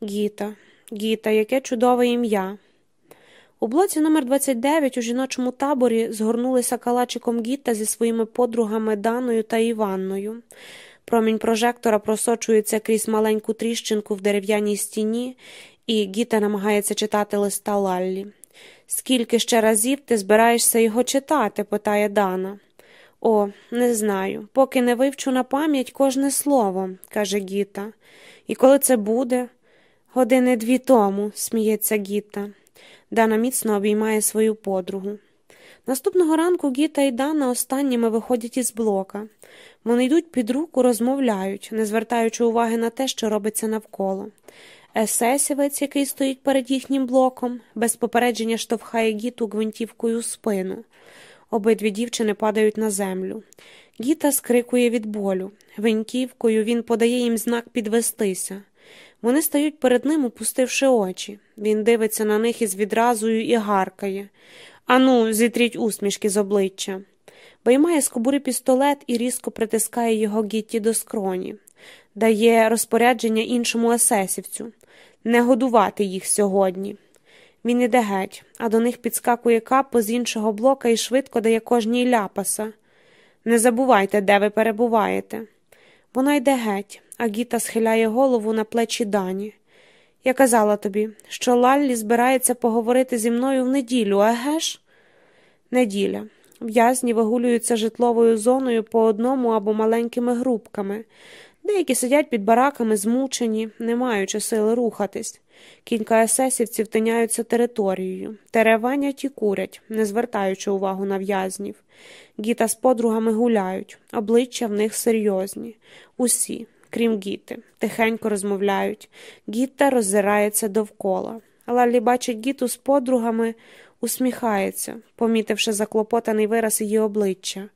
S1: Гіта, Гіта, яке чудове ім'я. У блоці номер 29 у жіночому таборі згорнулися калачиком Гіта зі своїми подругами Даною та Іванною. Промінь прожектора просочується крізь маленьку тріщинку в дерев'яній стіні, і Гіта намагається читати листа Лаллі. Скільки ще разів ти збираєшся його читати? питає Дана. О, не знаю. Поки не вивчу на пам'ять кожне слово, каже Гіта. І коли це буде? Години дві тому, сміється Гіта. Дана міцно обіймає свою подругу. Наступного ранку Гіта і Дана останніми виходять із блока. Вони йдуть під руку, розмовляють, не звертаючи уваги на те, що робиться навколо. Есесівець, який стоїть перед їхнім блоком, без попередження штовхає Гіту гвинтівкою у спину. Обидві дівчини падають на землю. Гіта скрикує від болю. Гвинтівкою він подає їм знак підвестися. Вони стають перед ним, опустивши очі. Він дивиться на них із відразою і гаркає. Ану, зітріть усмішки з обличчя. Виймає з кобури пістолет і різко притискає його Гітті до скроні, дає розпорядження іншому есесівцю не годувати їх сьогодні. Він іде геть, а до них підскакує капо з іншого блока і швидко дає кожній ляпаса. Не забувайте, де ви перебуваєте. Вона йде геть, а Гіта схиляє голову на плечі Дані. Я казала тобі, що Лаллі збирається поговорити зі мною в неділю, еге ж? Неділя. В'язні вигулюються житловою зоною по одному або маленькими групками. Деякі сидять під бараками, змучені, не маючи сили рухатись. Кілька есесівців тиняються територією, тереванять і курять, не звертаючи увагу на в'язнів. Гіта з подругами гуляють, обличчя в них серйозні. Усі, крім Гіти, тихенько розмовляють. Гіта роззирається довкола. Лалі бачить Гіту з подругами, усміхається, помітивши заклопотаний вираз її обличчя.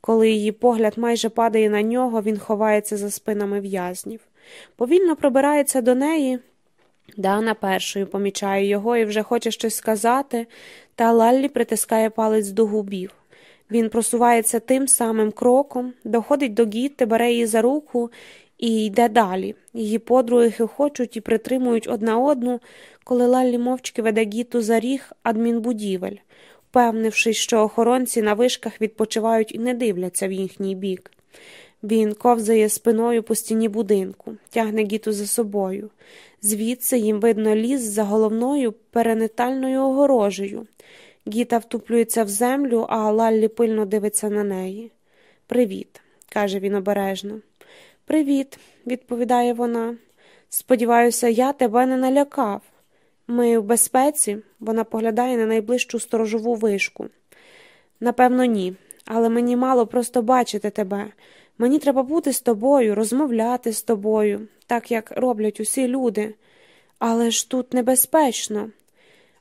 S1: Коли її погляд майже падає на нього, він ховається за спинами в'язнів. Повільно пробирається до неї. Дана першою помічає його і вже хоче щось сказати, та Лаллі притискає палець до губів. Він просувається тим самим кроком, доходить до Гітти, бере її за руку і йде далі. Її подруги хихочуть і притримують одна одну, коли Лаллі мовчки веде Гіту за ріг адмінбудівель, впевнившись, що охоронці на вишках відпочивають і не дивляться в їхній бік. Він ковзає спиною по стіні будинку, тягне Гіту за собою. Звідси їм видно ліс за головною перенетальною огорожею. Гіта втуплюється в землю, а Лаллі пильно дивиться на неї. Привіт, каже він обережно. Привіт, відповідає вона. Сподіваюся, я тебе не налякав. Ми в безпеці, вона поглядає на найближчу сторожову вишку. Напевно, ні, але мені мало просто бачити тебе. Мені треба бути з тобою, розмовляти з тобою, так як роблять усі люди. Але ж тут небезпечно,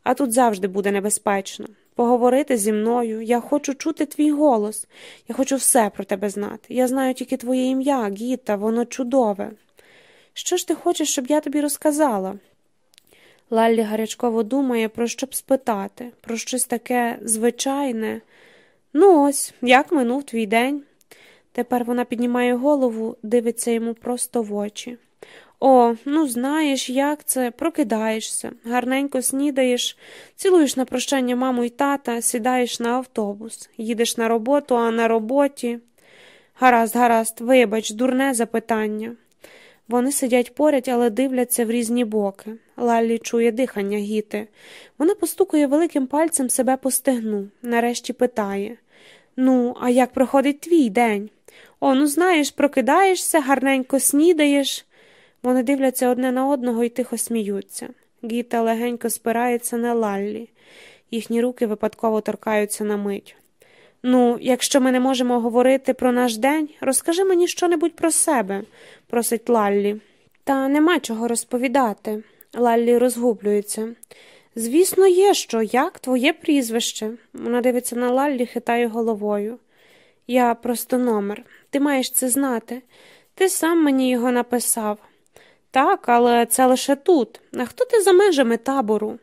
S1: а тут завжди буде небезпечно. Поговорити зі мною, я хочу чути твій голос, я хочу все про тебе знати. Я знаю тільки твоє ім'я, Гіта, воно чудове. Що ж ти хочеш, щоб я тобі розказала? Лаллі гарячково думає, про що б спитати, про щось таке звичайне. Ну, ось, як минув твій день. Тепер вона піднімає голову, дивиться йому просто в очі. О, ну знаєш, як це, прокидаєшся, гарненько снідаєш, цілуєш на прощання маму й тата, сідаєш на автобус, їдеш на роботу, а на роботі. Гаразд, гаразд, вибач, дурне запитання. Вони сидять поряд, але дивляться в різні боки. Лаллі чує дихання гіти. Вона постукує великим пальцем себе по стегну, нарешті питає Ну, а як проходить твій день? О, ну знаєш, прокидаєшся, гарненько снідаєш. Вони дивляться одне на одного і тихо сміються. Гіта легенько спирається на Лаллі. Їхні руки випадково торкаються на мить. Ну, якщо ми не можемо говорити про наш день, розкажи мені щонебудь про себе, просить Лаллі. Та нема чого розповідати. Лаллі розгублюється. Звісно, є що, як твоє прізвище. Вона дивиться на Лаллі, хитає головою. Я просто номер. Ти маєш це знати. Ти сам мені його написав. Так, але це лише тут. А хто ти за межами табору?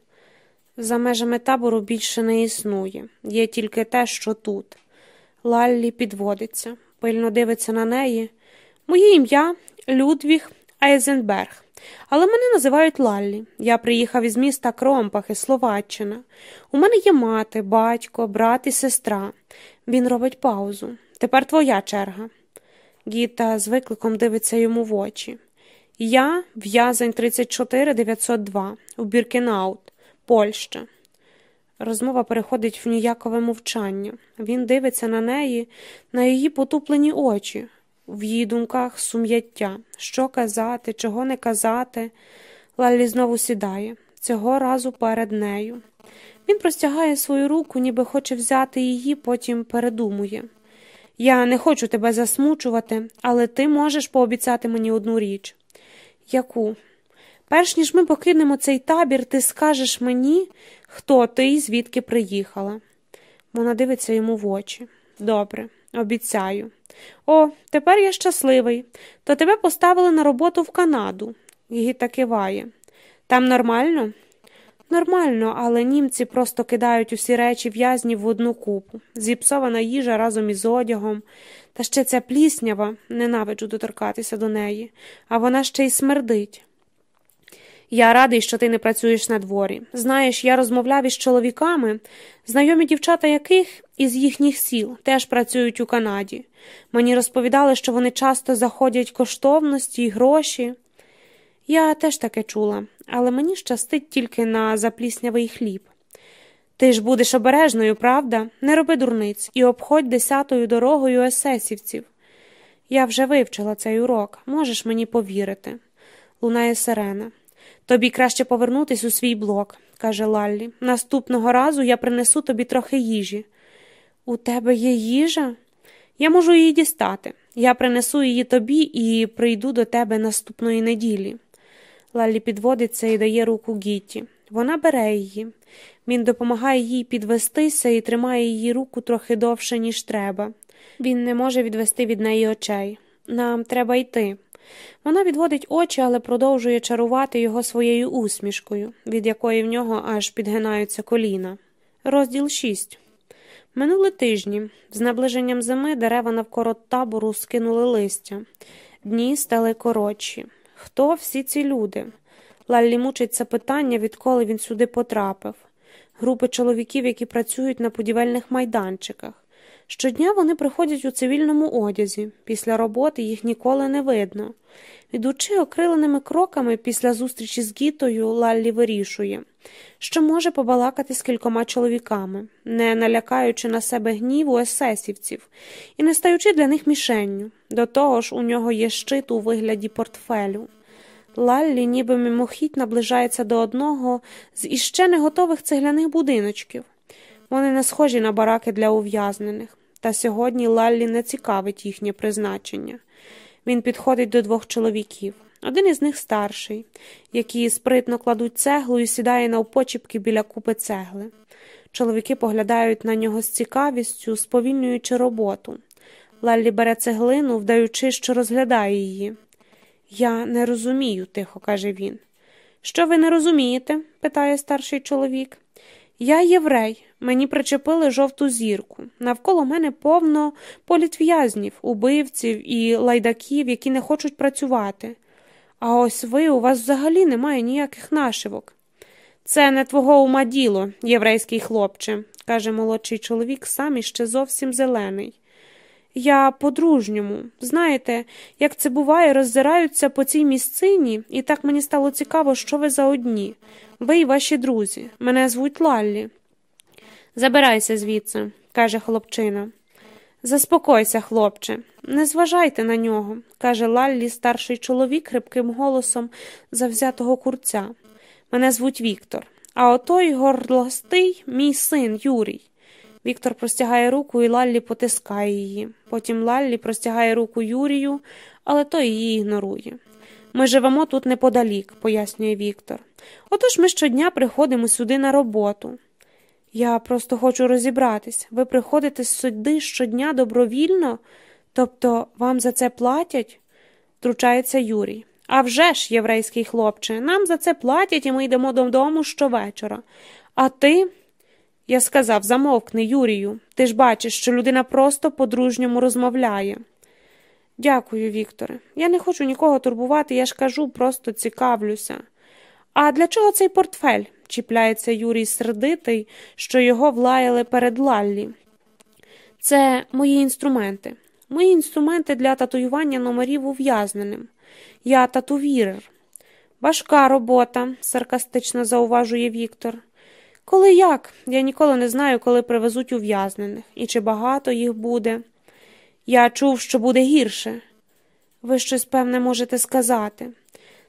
S1: За межами табору більше не існує, є тільки те, що тут. Лаллі підводиться, пильно дивиться на неї. Моє ім'я Людвіг Айзенберг, але мене називають Лаллі. Я приїхав із міста Кромпахи, Словаччина. У мене є мати, батько, брат і сестра. Він робить паузу. Тепер твоя черга. Гіта з викликом дивиться йому в очі. Я в'язень 34902 у Біркенаут, Польща. Розмова переходить в ніякове мовчання. Він дивиться на неї, на її потуплені очі, в її думках сум'яття, що казати, чого не казати. Лаллі знову сідає, цього разу перед нею. Він простягає свою руку, ніби хоче взяти її, потім передумує. Я не хочу тебе засмучувати, але ти можеш пообіцяти мені одну річ. Яку? Перш ніж ми покинемо цей табір, ти скажеш мені, хто ти і звідки приїхала. Вона дивиться йому в очі. Добре, обіцяю. О, тепер я щасливий. То тебе поставили на роботу в Канаду. Гіта киває. Там нормально? Нормально, але німці просто кидають усі речі в'язнів в одну купу, зіпсована їжа разом із одягом, та ще ця пліснява, ненавиджу доторкатися до неї, а вона ще й смердить. Я радий, що ти не працюєш на дворі. Знаєш, я розмовляв із чоловіками, знайомі дівчата яких із їхніх сіл теж працюють у Канаді. Мені розповідали, що вони часто заходять коштовності й гроші. Я теж таке чула, але мені щастить тільки на запліснявий хліб. Ти ж будеш обережною, правда? Не роби дурниць і обходь десятою дорогою есесівців. Я вже вивчила цей урок, можеш мені повірити. Лунає сирена. Тобі краще повернутись у свій блок, каже Лаллі. Наступного разу я принесу тобі трохи їжі. У тебе є їжа? Я можу її дістати. Я принесу її тобі і прийду до тебе наступної неділі. Лаллі підводиться і дає руку Гітті. Вона бере її. Він допомагає їй підвестися і тримає її руку трохи довше, ніж треба. Він не може відвести від неї очей. Нам треба йти. Вона відводить очі, але продовжує чарувати його своєю усмішкою, від якої в нього аж підгинаються коліна. Розділ 6 Минули тижні. З наближенням зими дерева навколо табору скинули листя. Дні стали коротші. Хто всі ці люди? Лаллі мучить це питання, відколи він сюди потрапив. Групи чоловіків, які працюють на будівельних майданчиках. Щодня вони приходять у цивільному одязі, після роботи їх ніколи не видно. Ідучи окриленими кроками після зустрічі з Гітою, Лаллі вирішує, що може побалакати з кількома чоловіками, не налякаючи на себе гніву есесівців і не стаючи для них мішенню. До того ж, у нього є щит у вигляді портфелю. Лаллі, ніби мимохідь, наближається до одного з іще не готових цегляних будиночків. Вони не схожі на бараки для ув'язнених, та сьогодні Лаллі не цікавить їхнє призначення. Він підходить до двох чоловіків. Один із них старший, які спритно кладуть цеглу і сідає навпочіпки біля купи цегли. Чоловіки поглядають на нього з цікавістю, сповільнюючи роботу. Лаллі бере цеглину, вдаючи, що розглядає її. Я не розумію, тихо каже він. Що ви не розумієте? питає старший чоловік. Я єврей, мені причепили жовту зірку. Навколо мене повно політв'язнів, убивців і лайдаків, які не хочуть працювати. А ось ви, у вас взагалі немає ніяких нашивок. Це не твого ума діло, єврейський хлопче, каже молодший чоловік, сам іще зовсім зелений. Я по-дружньому. Знаєте, як це буває, роззираються по цій місцині, і так мені стало цікаво, що ви за одні. Ви і ваші друзі. Мене звуть Лаллі. Забирайся звідси, каже хлопчина. Заспокойся, хлопче, не зважайте на нього, каже Лаллі, старший чоловік хрипким голосом завзятого курця. Мене звуть Віктор, а отой горластий мій син Юрій. Віктор простягає руку і Лаллі потискає її. Потім Лаллі простягає руку Юрію, але той її ігнорує. Ми живемо тут неподалік, пояснює Віктор. Отож ми щодня приходимо сюди на роботу. Я просто хочу розібратись. Ви приходите сюди щодня добровільно, тобто вам за це платять? втручається Юрій. «А вже ж, єврейський хлопче, нам за це платять, і ми йдемо додому щовечора. А ти. Я сказав замовкни, Юрію. Ти ж бачиш, що людина просто по-дружньому розмовляє. Дякую, Вікторе. Я не хочу нікого турбувати, я ж кажу, просто цікавлюся. А для чого цей портфель? Чіпляється Юрій сердитий, що його влаяли перед Лаллі. Це мої інструменти. Мої інструменти для татуювання номерів ув'язненим. Я татувірер. Важка робота, саркастично зауважує Віктор. Коли як? Я ніколи не знаю, коли привезуть ув'язнених і чи багато їх буде. Я чув, що буде гірше. Ви щось, певне, можете сказати.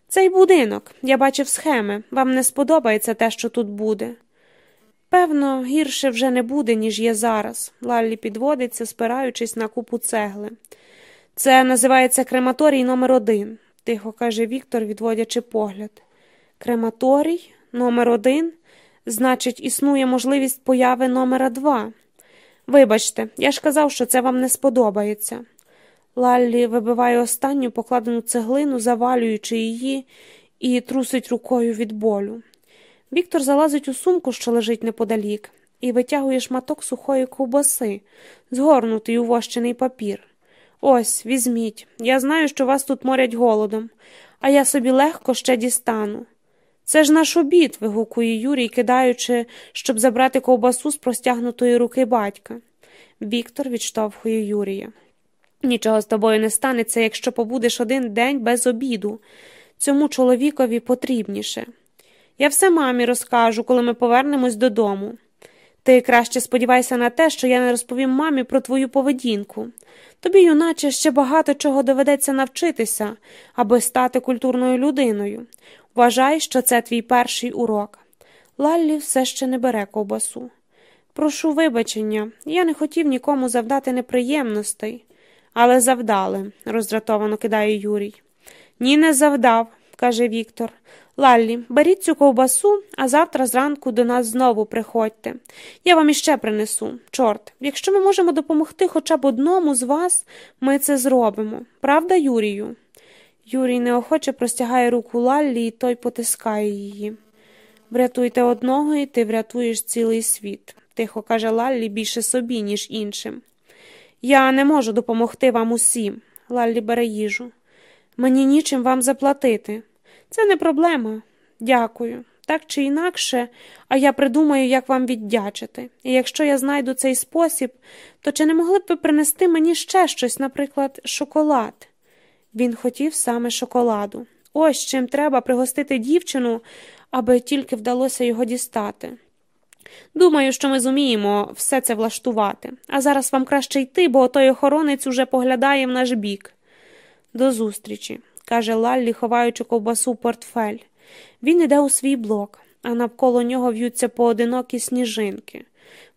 S1: Цей будинок, я бачив схеми, вам не сподобається те, що тут буде. Певно, гірше вже не буде, ніж є зараз. Лаллі підводиться, спираючись на купу цегли. Це називається крематорій номер один, тихо каже Віктор, відводячи погляд. Крематорій номер один? Значить, існує можливість появи номера два. Вибачте, я ж казав, що це вам не сподобається. Лаллі вибиває останню покладену цеглину, завалюючи її, і трусить рукою від болю. Віктор залазить у сумку, що лежить неподалік, і витягує шматок сухої ковбаси, згорнутий у вощений папір. Ось, візьміть. Я знаю, що вас тут морять голодом, а я собі легко ще дістану. Це ж наш обід. вигукує Юрій, кидаючи, щоб забрати ковбасу з простягнутої руки батька. Віктор відштовхує Юрія. Нічого з тобою не станеться, якщо побудеш один день без обіду. Цьому чоловікові потрібніше. Я все мамі розкажу, коли ми повернемось додому. Ти краще сподівайся на те, що я не розповім мамі про твою поведінку. Тобі, юначе, ще багато чого доведеться навчитися, аби стати культурною людиною. Вважай, що це твій перший урок. Лаллі все ще не бере ковбасу. Прошу вибачення, я не хотів нікому завдати неприємностей. Але завдали, роздратовано кидає Юрій. Ні, не завдав, каже Віктор. Лаллі, беріть цю ковбасу, а завтра зранку до нас знову приходьте. Я вам іще принесу. Чорт, якщо ми можемо допомогти хоча б одному з вас, ми це зробимо. Правда, Юрію? Юрій неохоче простягає руку Лаллі, і той потискає її. Врятуйте одного, і ти врятуєш цілий світ, тихо каже Лаллі більше собі, ніж іншим. Я не можу допомогти вам усім, Лаллі бере їжу. Мені нічим вам заплатити. Це не проблема. Дякую. Так чи інакше, а я придумаю, як вам віддячити. І якщо я знайду цей спосіб, то чи не могли б ви принести мені ще щось, наприклад, шоколад? Він хотів саме шоколаду. Ось чим треба пригостити дівчину, аби тільки вдалося його дістати. Думаю, що ми зуміємо все це влаштувати, а зараз вам краще йти, бо той охоронець уже поглядає в наш бік. До зустрічі, каже Лаллі, ховаючи ковбасу в портфель. Він іде у свій блок, а навколо нього в'ються поодинокі сніжинки.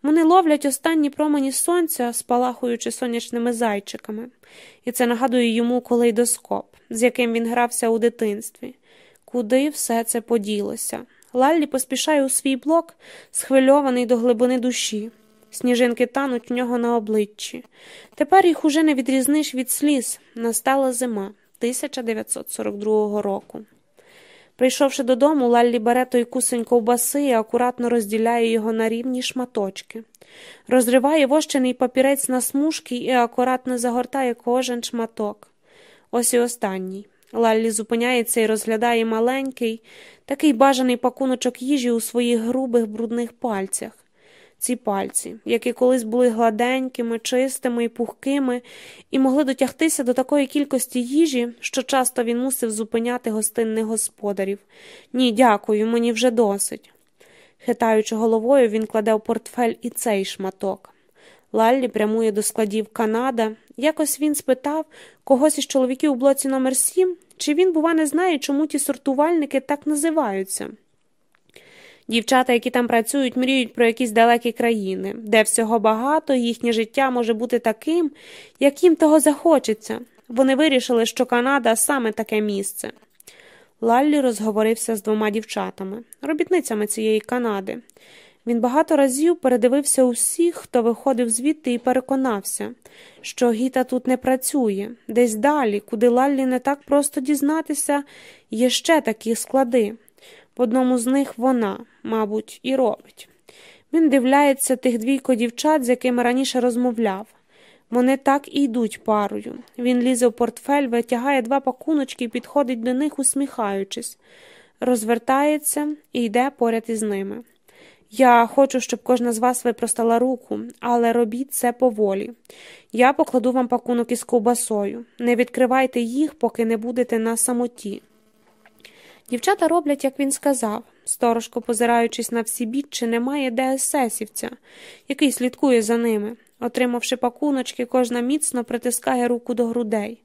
S1: Вони ловлять останні промені сонця, спалахуючи сонячними зайчиками, і це нагадує йому колейдоскоп, з яким він грався у дитинстві. Куди все це поділося? Лаллі поспішає у свій блок, схвильований до глибини душі. Сніжинки тануть в нього на обличчі. Тепер їх уже не відрізниш від сліз. Настала зима 1942 року. Прийшовши додому, Лаллі бере той кусень ковбаси і акуратно розділяє його на рівні шматочки, розриває вощений папірець на смужки і акуратно загортає кожен шматок. Ось і останній. Лаллі зупиняється і розглядає маленький, такий бажаний пакуночок їжі у своїх грубих брудних пальцях. Ці пальці, які колись були гладенькими, чистими і пухкими, і могли дотягтися до такої кількості їжі, що часто він мусив зупиняти гостинних господарів. Ні, дякую, мені вже досить. Хитаючи головою, він кладе в портфель і цей шматок. Лаллі прямує до складів Канада. Якось він спитав когось із чоловіків у блоці номер 7 чи він, бува, не знає, чому ті сортувальники так називаються. Дівчата, які там працюють, мріють про якісь далекі країни, де всього багато, їхнє життя може бути таким, як їм того захочеться. Вони вирішили, що Канада саме таке місце. Лаллі розговорився з двома дівчатами, робітницями цієї Канади. Він багато разів передивився усіх, хто виходив звідти, і переконався, що Гіта тут не працює, десь далі, куди Лаллі не так просто дізнатися, є ще такі склади. В одному з них вона, мабуть, і робить. Він дивляється тих двійко дівчат, з якими раніше розмовляв. Вони так і йдуть парою. Він лізе в портфель, витягає два пакуночки і підходить до них, усміхаючись, розвертається і йде поряд із ними. Я хочу, щоб кожна з вас випростала руку, але робіть це поволі. Я покладу вам пакунок із ковбасою. Не відкривайте їх, поки не будете на самоті. Дівчата роблять, як він сказав, сторожко позираючись на всі бік, чи немає ДССівця, який слідкує за ними. Отримавши пакуночки, кожна міцно притискає руку до грудей,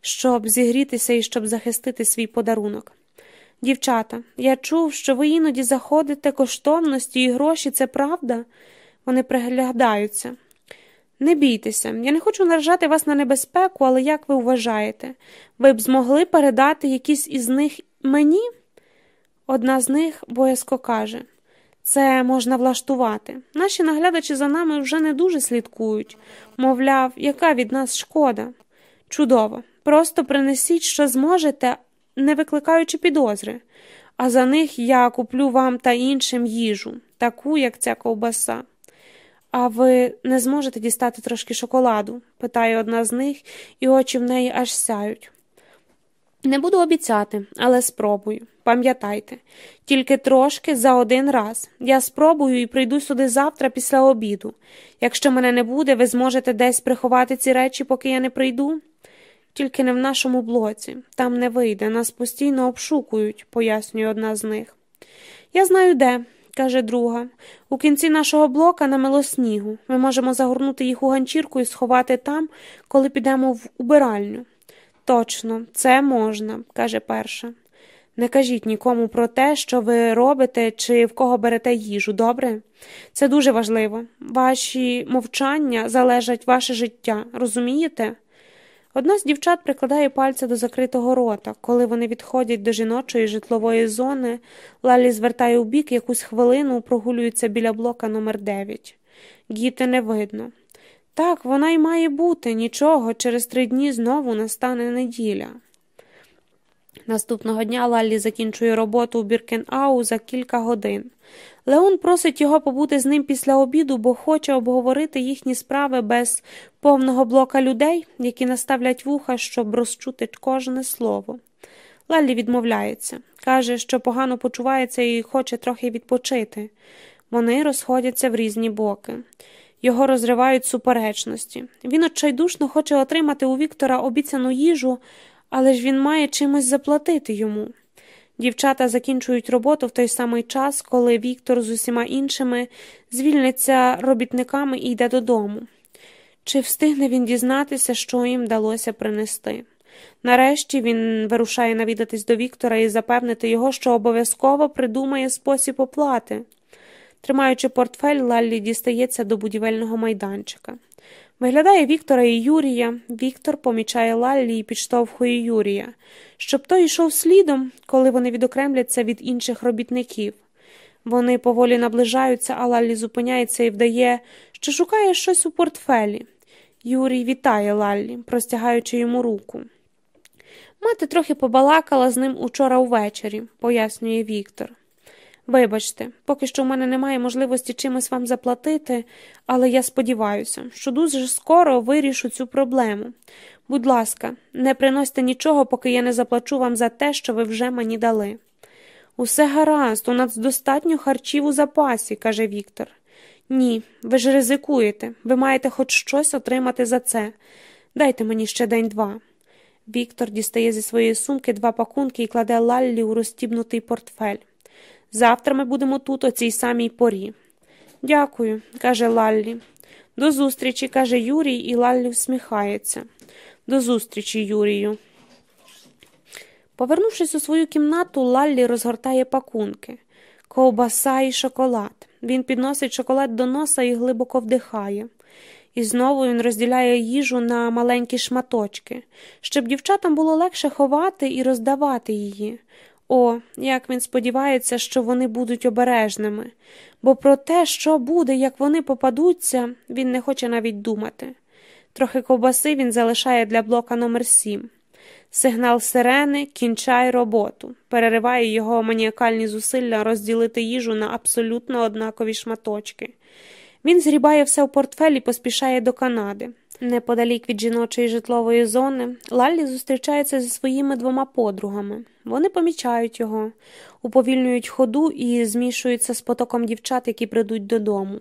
S1: щоб зігрітися і щоб захистити свій подарунок. Дівчата, я чув, що ви іноді заходите коштовності і гроші, це правда? Вони приглядаються. Не бійтеся, я не хочу наражати вас на небезпеку, але як ви вважаєте, ви б змогли передати якісь із них мені? Одна з них боязко каже це можна влаштувати. Наші наглядачі за нами вже не дуже слідкують, мовляв, яка від нас шкода. Чудово, просто принесіть, що зможете, не викликаючи підозри, а за них я куплю вам та іншим їжу, таку, як ця ковбаса. А ви не зможете дістати трошки шоколаду? питає одна з них, і очі в неї аж сяють. Не буду обіцяти, але спробую. Пам'ятайте, тільки трошки за один раз. Я спробую і прийду сюди завтра після обіду. Якщо мене не буде, ви зможете десь приховати ці речі, поки я не прийду. Тільки не в нашому блоці. Там не вийде, нас постійно обшукують, пояснює одна з них. Я знаю де, каже друга. У кінці нашого блока намело снігу. Ми можемо загорнути їх у ганчірку і сховати там, коли підемо в убиральню. Точно, це можна, каже перша. Не кажіть нікому про те, що ви робите чи в кого берете їжу, добре? Це дуже важливо. Ваші мовчання залежать ваше життя, розумієте? Одна з дівчат прикладає пальця до закритого рота. Коли вони відходять до жіночої житлової зони, Лалі звертає у бік якусь хвилину прогулюється біля блока номер 9 Гіти не видно. Так, вона й має бути, нічого, через три дні знову настане неділя. Наступного дня Лаллі закінчує роботу у Біркенау за кілька годин. Леон просить його побути з ним після обіду, бо хоче обговорити їхні справи без повного блока людей, які наставлять вуха, щоб розчути кожне слово. Лаллі відмовляється, каже, що погано почувається і хоче трохи відпочити. Вони розходяться в різні боки. Його розривають суперечності. Він отчайдушно хоче отримати у Віктора обіцяну їжу, але ж він має чимось заплатити йому. Дівчата закінчують роботу в той самий час, коли Віктор з усіма іншими звільниться робітниками і йде додому. Чи встигне він дізнатися, що їм вдалося принести? Нарешті він вирушає навідатись до Віктора і запевнити його, що обов'язково придумає спосіб оплати. Тримаючи портфель, Лаллі дістається до будівельного майданчика. Виглядає Віктора і Юрія. Віктор помічає Лаллі і підштовхує Юрія, щоб той йшов слідом, коли вони відокремляться від інших робітників. Вони поволі наближаються, а Лаллі зупиняється і вдає, що шукає щось у портфелі. Юрій вітає Лаллі, простягаючи йому руку. Мати трохи побалакала з ним учора увечері, пояснює Віктор. Вибачте, поки що в мене немає можливості чимось вам заплатити, але я сподіваюся, що дуже скоро вирішу цю проблему. Будь ласка, не приносьте нічого, поки я не заплачу вам за те, що ви вже мені дали. Усе гаразд, у нас достатньо харчів у запасі, каже Віктор. Ні, ви ж ризикуєте, ви маєте хоч щось отримати за це. Дайте мені ще день два. Віктор дістає зі своєї сумки два пакунки і кладе Лаллі у розстібнутий портфель. Завтра ми будемо тут о цій самій порі. Дякую, каже Лаллі. До зустрічі, каже Юрій, і Лаллі всміхається. До зустрічі, Юрію. Повернувшись у свою кімнату, Лаллі розгортає пакунки, ковбаса і шоколад. Він підносить шоколад до носа і глибоко вдихає. І знову він розділяє їжу на маленькі шматочки, щоб дівчатам було легше ховати і роздавати її. О, як він сподівається, що вони будуть обережними, бо про те, що буде, як вони попадуться, він не хоче навіть думати. Трохи ковбаси він залишає для блока номер 7 Сигнал сирени кінчай роботу, перериває його маніакальні зусилля розділити їжу на абсолютно однакові шматочки. Він згрібає все в портфель і поспішає до Канади. Неподалік від жіночої житлової зони Лаллі зустрічається зі своїми двома подругами. Вони помічають його, уповільнюють ходу і змішуються з потоком дівчат, які прийдуть додому.